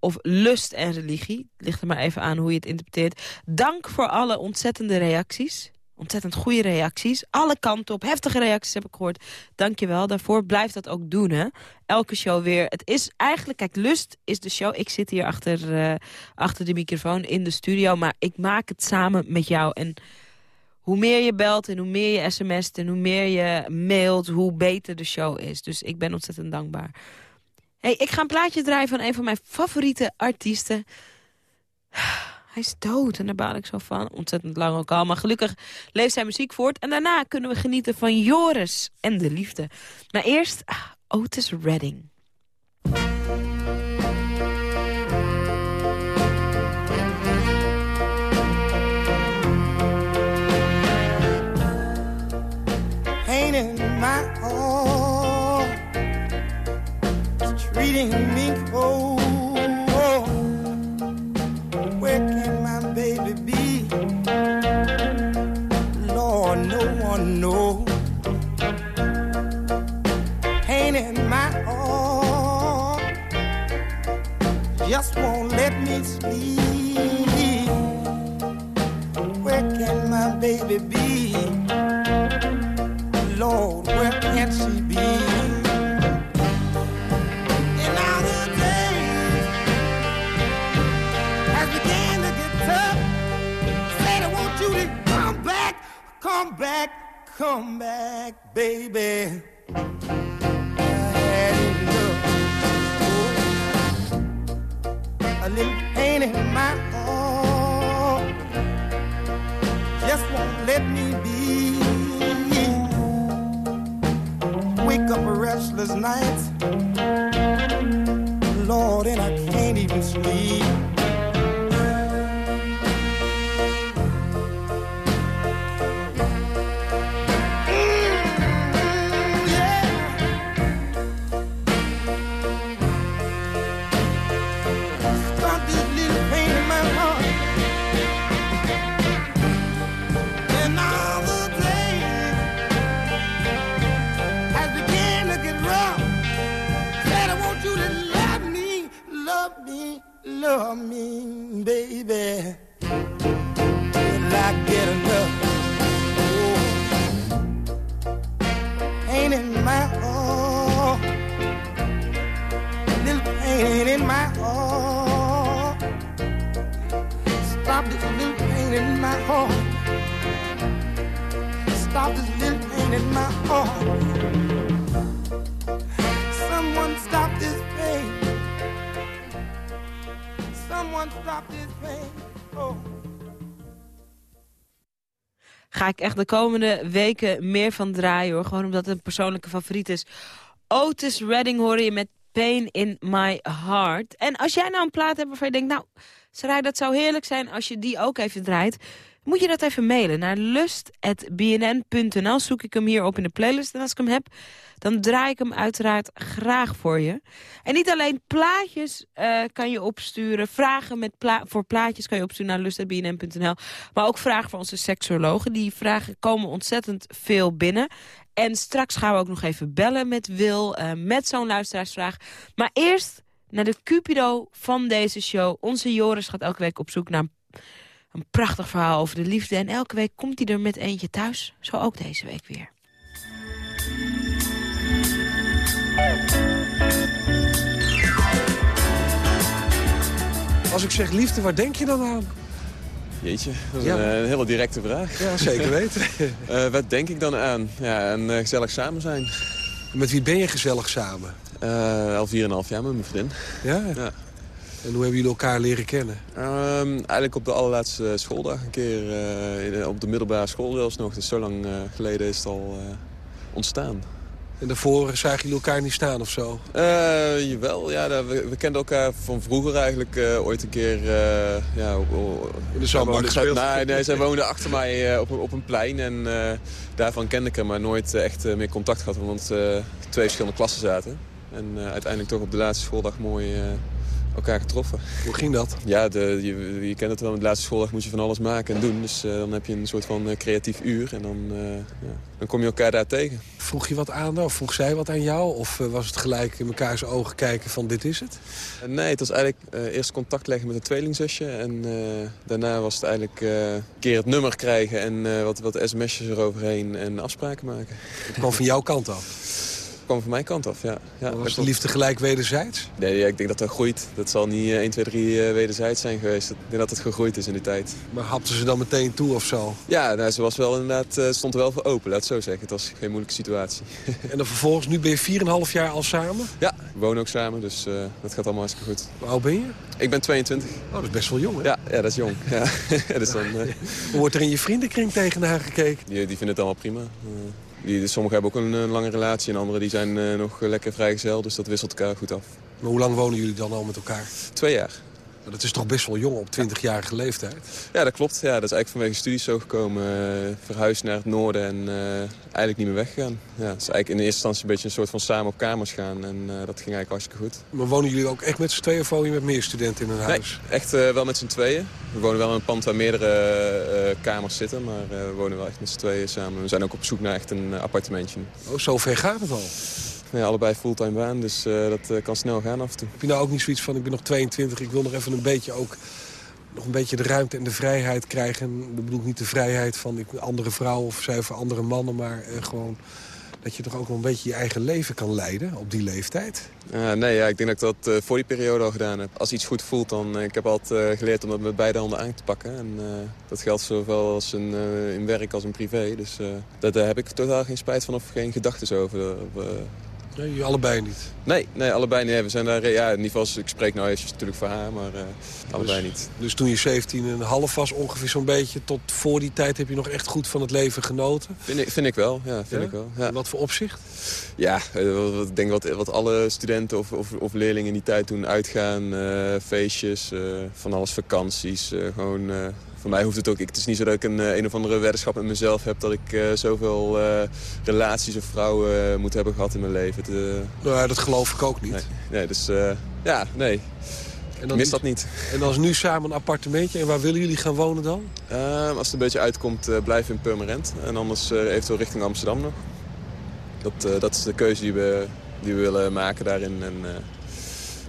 Of lust en religie. Ligt er maar even aan hoe je het interpreteert. Dank voor alle ontzettende reacties. Ontzettend goede reacties. Alle kanten op. Heftige reacties heb ik gehoord. Dank je wel. Daarvoor blijf dat ook doen, hè. Elke show weer. Het is eigenlijk... Kijk, Lust is de show. Ik zit hier achter, uh, achter de microfoon in de studio. Maar ik maak het samen met jou. En hoe meer je belt en hoe meer je sms't en hoe meer je mailt, hoe beter de show is. Dus ik ben ontzettend dankbaar. Hey, ik ga een plaatje draaien van een van mijn favoriete artiesten. Hij is dood en daar baal ik zo van. Ontzettend lang ook al, maar gelukkig leeft zijn muziek voort. En daarna kunnen we genieten van Joris en de liefde. Maar eerst ah, Otis Redding. Me cold. Where can my baby be? Lord, no one knows. Pain in my heart just won't let me sleep. Where can my baby be? Lord, come back, come back, baby. A little pain in my heart just won't let me be. wake up a restless nights. Lord, and I can't even sleep. Echt de komende weken meer van draaien hoor. Gewoon omdat het een persoonlijke favoriet is. Otis Redding hoor je met Pain in My Heart. En als jij nou een plaat hebt waarvan je denkt... nou, Sarai, dat zou heerlijk zijn als je die ook even draait... moet je dat even mailen naar lust.bnn.nl. Zoek ik hem hier op in de playlist. En als ik hem heb, dan draai ik hem uiteraard graag voor je. En niet alleen plaatjes eh, kan je opsturen. Vragen met voor plaatjes kan je opsturen naar lust.bnn.nl. Maar ook vragen voor onze seksologen. Die vragen komen ontzettend veel binnen. En straks gaan we ook nog even bellen met Wil, eh, met zo'n luisteraarsvraag. Maar eerst naar de Cupido van deze show. Onze Joris gaat elke week op zoek naar een, prachtig verhaal over de liefde. En elke week komt hij er met eentje thuis. Zo ook deze week weer. Als ik zeg liefde, waar denk je dan aan? Jeetje, dat is Ja. een, eh, hele directe vraag. Ja, zeker weten. Eh, wat denk ik dan aan? Ja, een eh, gezellig samen zijn. Met wie ben je gezellig samen? Eh al 4,5 jaar met mijn vriendin. Ja? Ja. En hoe hebben jullie elkaar leren kennen? Ehm, eigenlijk op de allerlaatste schooldag een keer. eh, op de middelbare school zelfs nog. Dus zo lang eh, geleden is het al eh, ontstaan. En daarvoor zagen jullie elkaar niet staan of zo? Jawel, ja, we, we kenden elkaar van vroeger eigenlijk ooit een keer. ja, op, op- In de zandbak? Nee, nee, zij woonde achter mij op, een- op een plein. En daarvan kende ik haar, maar nooit echt meer contact gehad. We twee verschillende klassen zaten. En uiteindelijk toch op de laatste schooldag mooi elkaar getroffen. Hoe ging dat? Ja, de, je, je kent het wel, met de laatste schooldag moet je van alles maken en doen. Dus eh, dan heb je een soort van eh, creatief uur en dan, eh, ja, dan kom je elkaar daar tegen. Vroeg je wat aan of vroeg zij wat aan jou? Of was het gelijk in zijn ogen kijken van dit is het? Nee, het was eigenlijk eerst contact leggen met een tweelingzusje. En daarna was het eigenlijk een keer het nummer krijgen en wat, wat sms'jes eroverheen en afspraken maken. Het kwam van jouw kant af? Kwam van mijn kant af, ja. ja Was de liefde gelijk wederzijds? Nee, ja, ik denk dat dat groeit. Dat zal niet eh, 1, 2, 3 eh, wederzijds zijn geweest. Ik denk dat het gegroeid is in die tijd. Maar hapten ze dan meteen toe of zo? Ja, nou, ze was wel inderdaad, eh, stond er wel voor open, laat het zo zeggen. Het was geen moeilijke situatie. En dan vervolgens, nu ben je 4,5 jaar al samen? Ja, we wonen ook samen, dus dat gaat allemaal hartstikke goed. Hoe oud ben je? Ik ben 22. Oh, dat is best wel jong, hè? Ja, ja dat is jong. Ja. dus dan, Hoe wordt er in je vriendenkring tegen haar gekeken? die, die vinden het allemaal prima. Die, sommigen hebben ook een, eh, lange relatie en anderen die zijn eh, nog lekker vrijgezel. Dus dat wisselt elkaar goed af. Maar hoe lang wonen jullie dan al met elkaar? Twee jaar. Maar dat is toch best wel jong op 20-jarige leeftijd? Ja, dat klopt. Ja, dat is eigenlijk vanwege studies zo gekomen. eh, verhuisd naar het noorden en eh, eigenlijk niet meer weggegaan. Ja, het is eigenlijk in de eerste instantie een beetje een soort van samen op kamers gaan. En eh, dat ging eigenlijk hartstikke goed. Maar wonen jullie ook echt met z'n tweeën of woon je met meer studenten in een huis? Nee, echt wel met z'n tweeën. We wonen wel in een pand waar meerdere kamers zitten. Maar we wonen wel echt met z'n tweeën samen. We zijn ook op zoek naar echt een appartementje. Oh, zo ver gaat het al. Ja, allebei fulltime baan, dus eh, dat eh, kan snel gaan af en toe. Heb je nou ook niet zoiets van, ik ben nog 22, ik wil nog even een beetje ook... nog een beetje de ruimte en de vrijheid krijgen. En dat bedoel ik niet de vrijheid van ik, andere vrouwen of zij voor andere mannen... maar eh, gewoon dat je toch ook nog een beetje je eigen leven kan leiden op die leeftijd. Nee, ja, ik denk dat ik dat voor die periode al gedaan heb. Als iets goed voelt, dan... ik heb altijd geleerd om dat met beide handen aan te pakken. En dat geldt zowel als in, in werk als in privé. Dus daar heb ik totaal geen spijt van of geen gedachten over. Nee, allebei niet. nee, nee, allebei niet. We zijn daar, ja, in ieder geval, ik spreek nou eventjes natuurlijk voor haar, maar eh, allebei niet. Dus toen je 17 en een half was ongeveer zo'n beetje... tot voor die tijd heb je nog echt goed van het leven genoten? Vind ik, vind ik wel, ja, vind Ja? ik wel. Ja. In wat voor opzicht? Ja, eh, ik denk wat, wat alle studenten of, of, of leerlingen in die tijd doen. Uitgaan, eh, feestjes, van alles vakanties. gewoon, voor mij hoeft het ook. Ik, het is niet zo dat ik een, eh, een of andere weddenschap met mezelf heb... dat ik eh, zoveel eh, relaties of vrouwen moet hebben gehad in mijn leven. Het, Nou, dat geloof ik ook niet. Nee, nee dus ja, nee. En ik mis dat niet. En als nu samen een appartementje. En waar willen jullie gaan wonen dan? Ehm, als het een beetje uitkomt, blijven in Purmerend. En anders eventueel richting Amsterdam nog. Dat, dat is de keuze die we, die we willen maken daarin. En, nou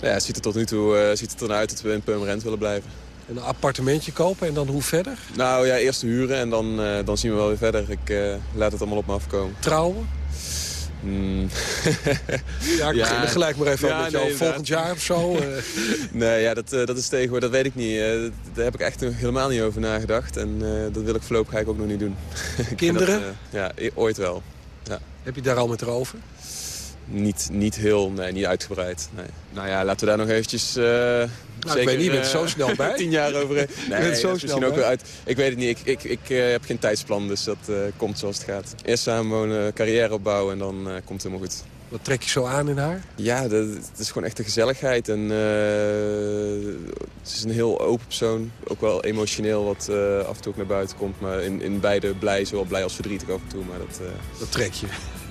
ja, het ziet er tot nu toe ziet het ernaar uit dat we in Purmerend willen blijven. Een appartementje kopen en dan hoe verder? Nou ja, eerst huren en dan, eh, dan zien we wel weer verder. Ik eh, laat het allemaal op me afkomen. Trouwen? Hmm. Ja, ik er gelijk maar even Ja, met jou. nee, Volgend jaar of zo? eh. nee, ja, dat, dat is tegenwoordig, dat weet ik niet. Daar heb ik echt helemaal niet over nagedacht. En dat wil ik voorlopig eigenlijk ook nog niet doen. Kinderen? Dat, ja, e- ooit wel. Ja. Heb je daar al met haar over? niet, niet heel, nee, niet uitgebreid. Nee. Nou ja, laten we daar nog eventjes... eh, zeker, Nou, ik weet niet, je bent eh, zo snel bij. tien jaar over. Nee, Je bent zo snel misschien ook wel uit. Ik weet het niet. Ik, ik, ik eh, heb geen tijdsplan, dus dat eh, komt zoals het gaat. Eerst samenwonen, carrière opbouwen en dan eh, komt het helemaal goed. Wat trek je zo aan in haar? Ja, dat, het is gewoon echt de gezelligheid. En, eh, ze is een heel open persoon. Ook wel emotioneel wat eh, af en toe ook naar buiten komt. Maar in, in beide blij, zowel blij als verdrietig af en toe. Maar dat, eh, Dat trek je.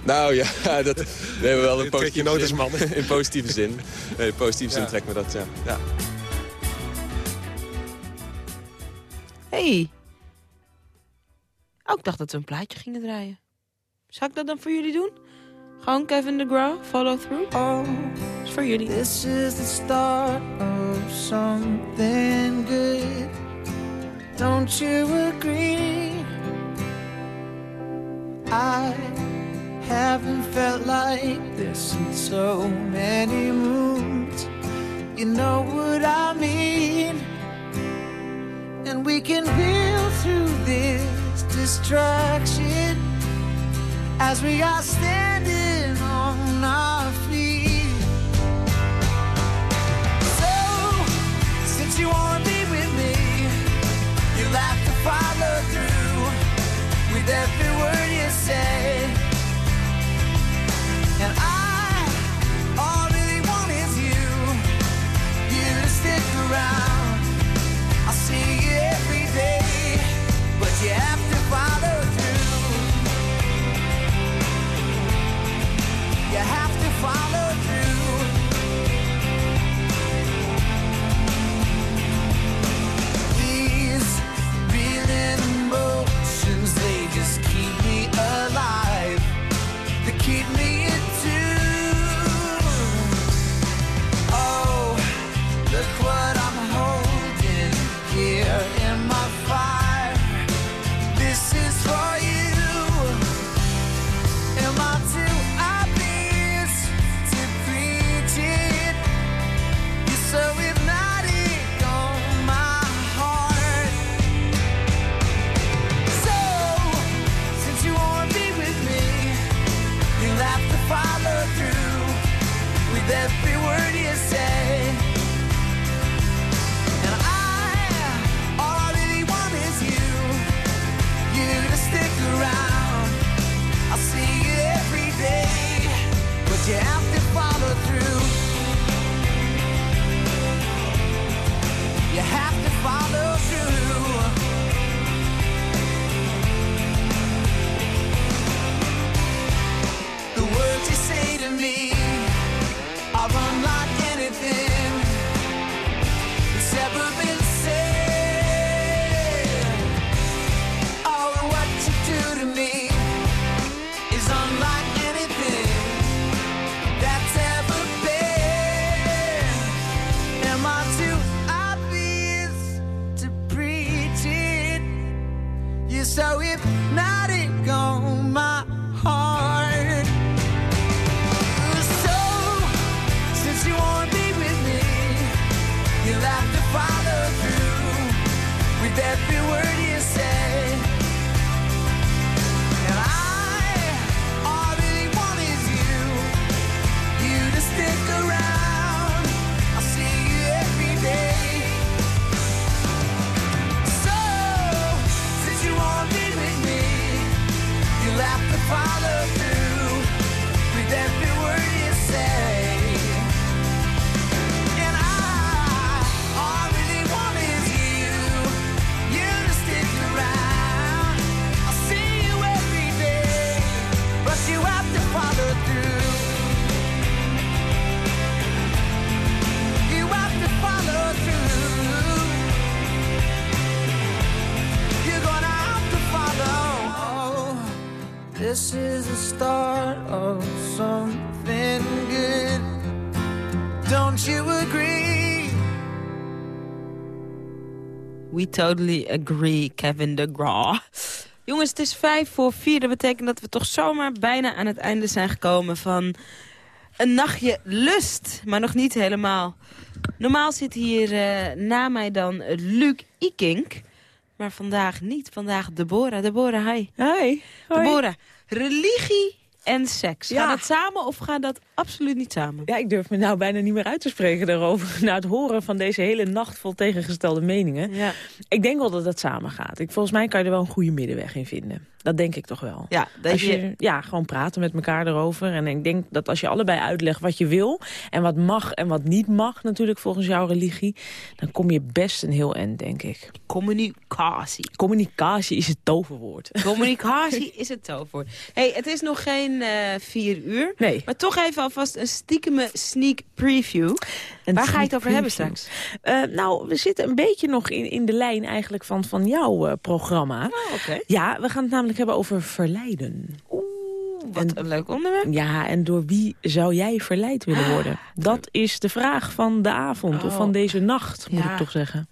Nou ja, dat, we hebben wel een trek je positieve nooit als man. In positieve zin. In positieve zin Ja. trekt me dat, ja. ja. Hey. Oh, ik dacht dat we een plaatje gingen draaien. Zal ik dat dan voor jullie doen? Gewoon Kevin DeGraw, Follow Through? Oh, is voor jullie. This is the start of something good. Don't you agree? I haven't felt like this in so many moons. You know what I mean? And we can build through this distraction as we are standing on our feet. So, since you wanna be with me, you'll have to follow through with every word you say. And I, yeah. Totally agree, Kevin DeGraw. Jongens, het is vijf voor vier. Dat betekent dat we toch zomaar bijna aan het einde zijn gekomen van een nachtje lust. Maar nog niet helemaal. Normaal zit hier eh, na mij dan Luc Ikink. Maar vandaag niet. Vandaag Deborah. Deborah, hi. Hi. Deborah, religie en seks. Ja. Gaat dat samen of gaat dat absoluut niet samen? Ja, ik durf me nou bijna niet meer uit te spreken daarover. Na het horen van deze hele nacht vol tegengestelde meningen. Ja. Ik denk wel dat dat samen gaat. Ik, volgens mij kan je er wel een goede middenweg in vinden. Dat denk ik toch wel. Ja, dat Als je, je- ja, gewoon praten met elkaar erover. En ik denk dat als je allebei uitlegt wat je wil... en wat mag en wat niet mag natuurlijk volgens jouw religie... dan kom je best een heel eind, denk ik. Communicatie. Communicatie is het toverwoord. Communicatie is het toverwoord. hey, het is nog geen eh, vier uur. Nee. Maar toch even alvast een stiekeme sneak preview. Waar ga je het over hebben straks? Eh, nou, we zitten een beetje nog in, in de lijn eigenlijk van, van jouw eh, programma. Oh, oké. Ja, we gaan het namelijk hebben over verleiden. Wat een leuk onderwerp. Ja, en door wie zou jij verleid willen worden? Dat is de vraag van de avond, of Oh. van deze nacht, moet Ja. ik toch zeggen.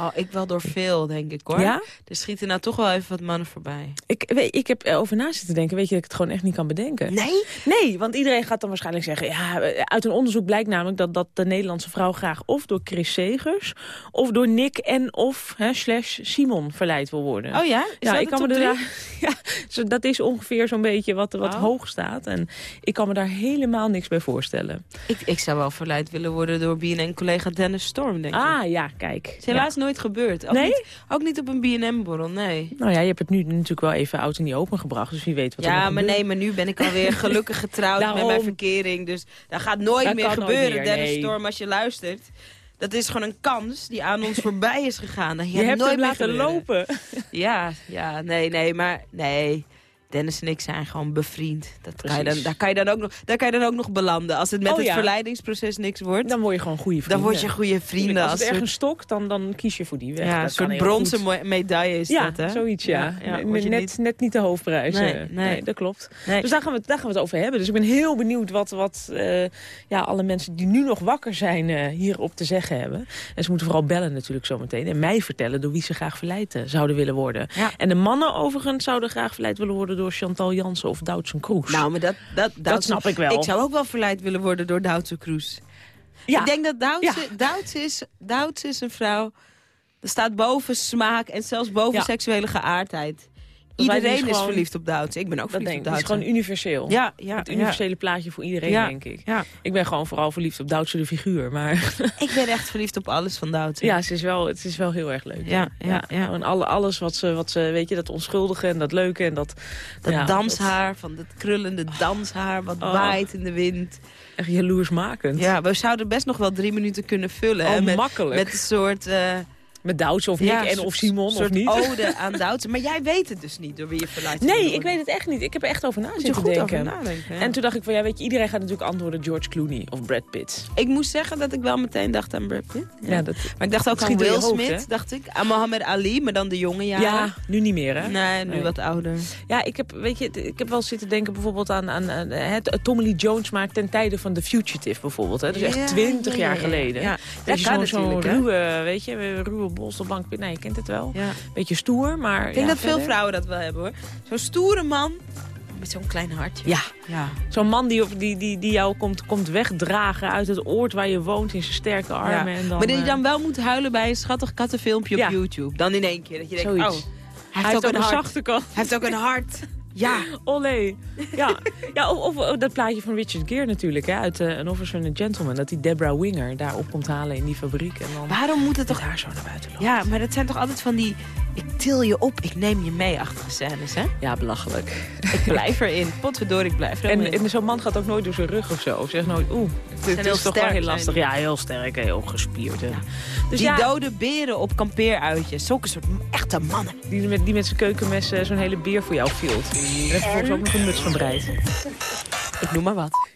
Oh, ik wel door veel, denk ik, hoor. Ja? Er schieten nou toch wel even wat mannen voorbij. Ik, weet, ik heb erover na zitten denken, weet je dat ik het gewoon echt niet kan bedenken. Nee? Nee, want iedereen gaat dan waarschijnlijk zeggen... ja, uit een onderzoek blijkt namelijk dat, dat de Nederlandse vrouw graag... of door Chris Segers, of door Nick en of hè, slash Simon verleid wil worden. Oh ja? Is ja, dat ik kan me daar, ja, zo, dat is ongeveer zo'n beetje wat, wat Oh. hoog staat. En ik kan me daar helemaal niks bij voorstellen. Ik, ik zou wel verleid willen worden door BNN-collega Dennis Storm, denk ik. Ah, ja, kijk. is helaas nooit gebeurd. Ook Nee? Niet, ook niet op een BNM-borrel, nee. Nou ja, je hebt het nu natuurlijk wel even oud in die open gebracht. Dus wie weet wat er Ja, maar nee, maar nu ben ik alweer gelukkig getrouwd met mijn verkering. Dus dat gaat nooit Dat meer nooit gebeuren, meer, Dennis nee. Storm, als je luistert. Dat is gewoon een kans die aan ons voorbij is gegaan. Je gaat hebt nooit hem meer laten gebeuren. lopen. Ja, ja, nee, nee, maar nee. Dennis en ik zijn gewoon bevriend. Dat kan je dan, daar, kan je dan ook nog, daar kan je dan ook nog belanden. Als het met Oh, het verleidingsproces niks wordt, Dan word je gewoon goede vrienden. dan word je goede vrienden. Als het soort- ergens stokt, dan, dan kies je voor die weg. ja, een soort bronzen goed. medaille is ja, dat, hè? zoiets, ja. ja, net, niet- net niet de hoofdprijs. Nee, eh. nee. dat klopt. Nee. Dus daar gaan, we, daar gaan we het over hebben. Dus ik ben heel benieuwd wat, wat eh, ja, alle mensen die nu nog wakker zijn eh, hierop te zeggen hebben. En ze moeten vooral bellen natuurlijk zometeen. En mij vertellen door wie ze graag verleid zouden willen worden. En de mannen overigens zouden graag verleid willen worden door Chantal Jansen of Doutzen Kroes. Nou, maar dat, dat, Duitse- snap ik wel. Ik zou ook wel verleid willen worden door Duitse Kroes. Ja. Ik denk dat Duitse, Duitse, is, is een vrouw... Dat staat boven smaak en zelfs boven Ja. seksuele geaardheid. Iedereen is is verliefd op Duits. Ik ben ook verliefd denk op ik. Het is gewoon universeel. Ja, ja, Het ja. universele plaatje voor iedereen, Ja, denk ik. ja. Ik ben gewoon vooral verliefd op Duitse de figuur. Maar Ik ben echt verliefd op alles van Duits. ja, het is wel, het is wel heel erg leuk. Ja, ja, ja. Gewoon alle, alles wat ze, wat ze, weet je, dat onschuldige en dat leuke en dat... Dat danshaar, van dat krullende danshaar wat Oh. waait in de wind. echt jaloersmakend. Ja, we zouden best nog wel drie minuten kunnen vullen. Oh, met, makkelijk. Met een soort... eh, Met Duitse of Nick ja, en soort- of Simon of niet. ode aan Duits. Maar jij weet het dus niet door wie je verleidt. Nee, ik weet het echt niet. Ik heb er echt over na je zitten denken. over nadenken. ja. En toen dacht ik van, ja, weet je, iedereen gaat natuurlijk antwoorden George Clooney of Brad Pitt. Ik moest zeggen dat ik wel meteen dacht aan Brad Pitt. Ja, dat, Maar ik dacht ook aan Will je hoofd, Smith, dacht ik. Aan Mohammed Ali, maar dan de jonge jaren. ja, nu niet meer, hè? Nee, nu Nee. wat ouder. Ja, ik heb, weet je, ik heb wel zitten denken bijvoorbeeld aan, aan, aan het, Tommy Lee Jones maakt ten tijde van The Fugitive bijvoorbeeld. Hè? Is Ja, echt twintig ja, ja, jaar ja. geleden. Ja, Dat je kan zo'n natuurlijk, hè? ruwe, je, ruwe bolsterbank. Nee, je kent het wel. Ja. Beetje stoer, maar Ik denk ja, dat veel vrouwen dat wel hebben hoor. Zo'n stoere man met zo'n klein hartje. Ja, ja. zo'n man die, op, die, die, die jou komt, komt wegdragen uit het oord waar je woont in zijn sterke armen. Ja. En dan, maar die eh, dan wel moet huilen bij een schattig kattenfilmpje op. YouTube. Dan in één keer. Dat je denkt, Zoiets. oh, hij heeft, ook, een, hart. zachte kant. Hij heeft ook een hart. Ja. Olé. Ja, ja of, of dat plaatje van Richard Gere natuurlijk, hè, uit uh, An Officer and a Gentleman. Dat die Deborah Winger daar op komt halen in die fabriek. En dan Waarom moet het toch... daar zo naar buiten lopen. Ja, maar dat zijn toch altijd van die... Ik til je op, ik neem je mee-achtige scènes, hè? Ja, belachelijk. Ik blijf erin. Potverdorie, ik blijf erin. En, en zo'n man gaat ook nooit door zijn rug of zo. Of zegt nooit, oeh, het is toch wel heel lastig. Ja, heel sterk, heel gespierd. hè. Dus die ja, dode beren op kampeeruitjes. Zulke soort echte mannen. die met, die met zijn keukenmes zo'n hele beer voor jou vielt. En heeft vervolgens ook nog een muts van breid. Ik noem maar wat.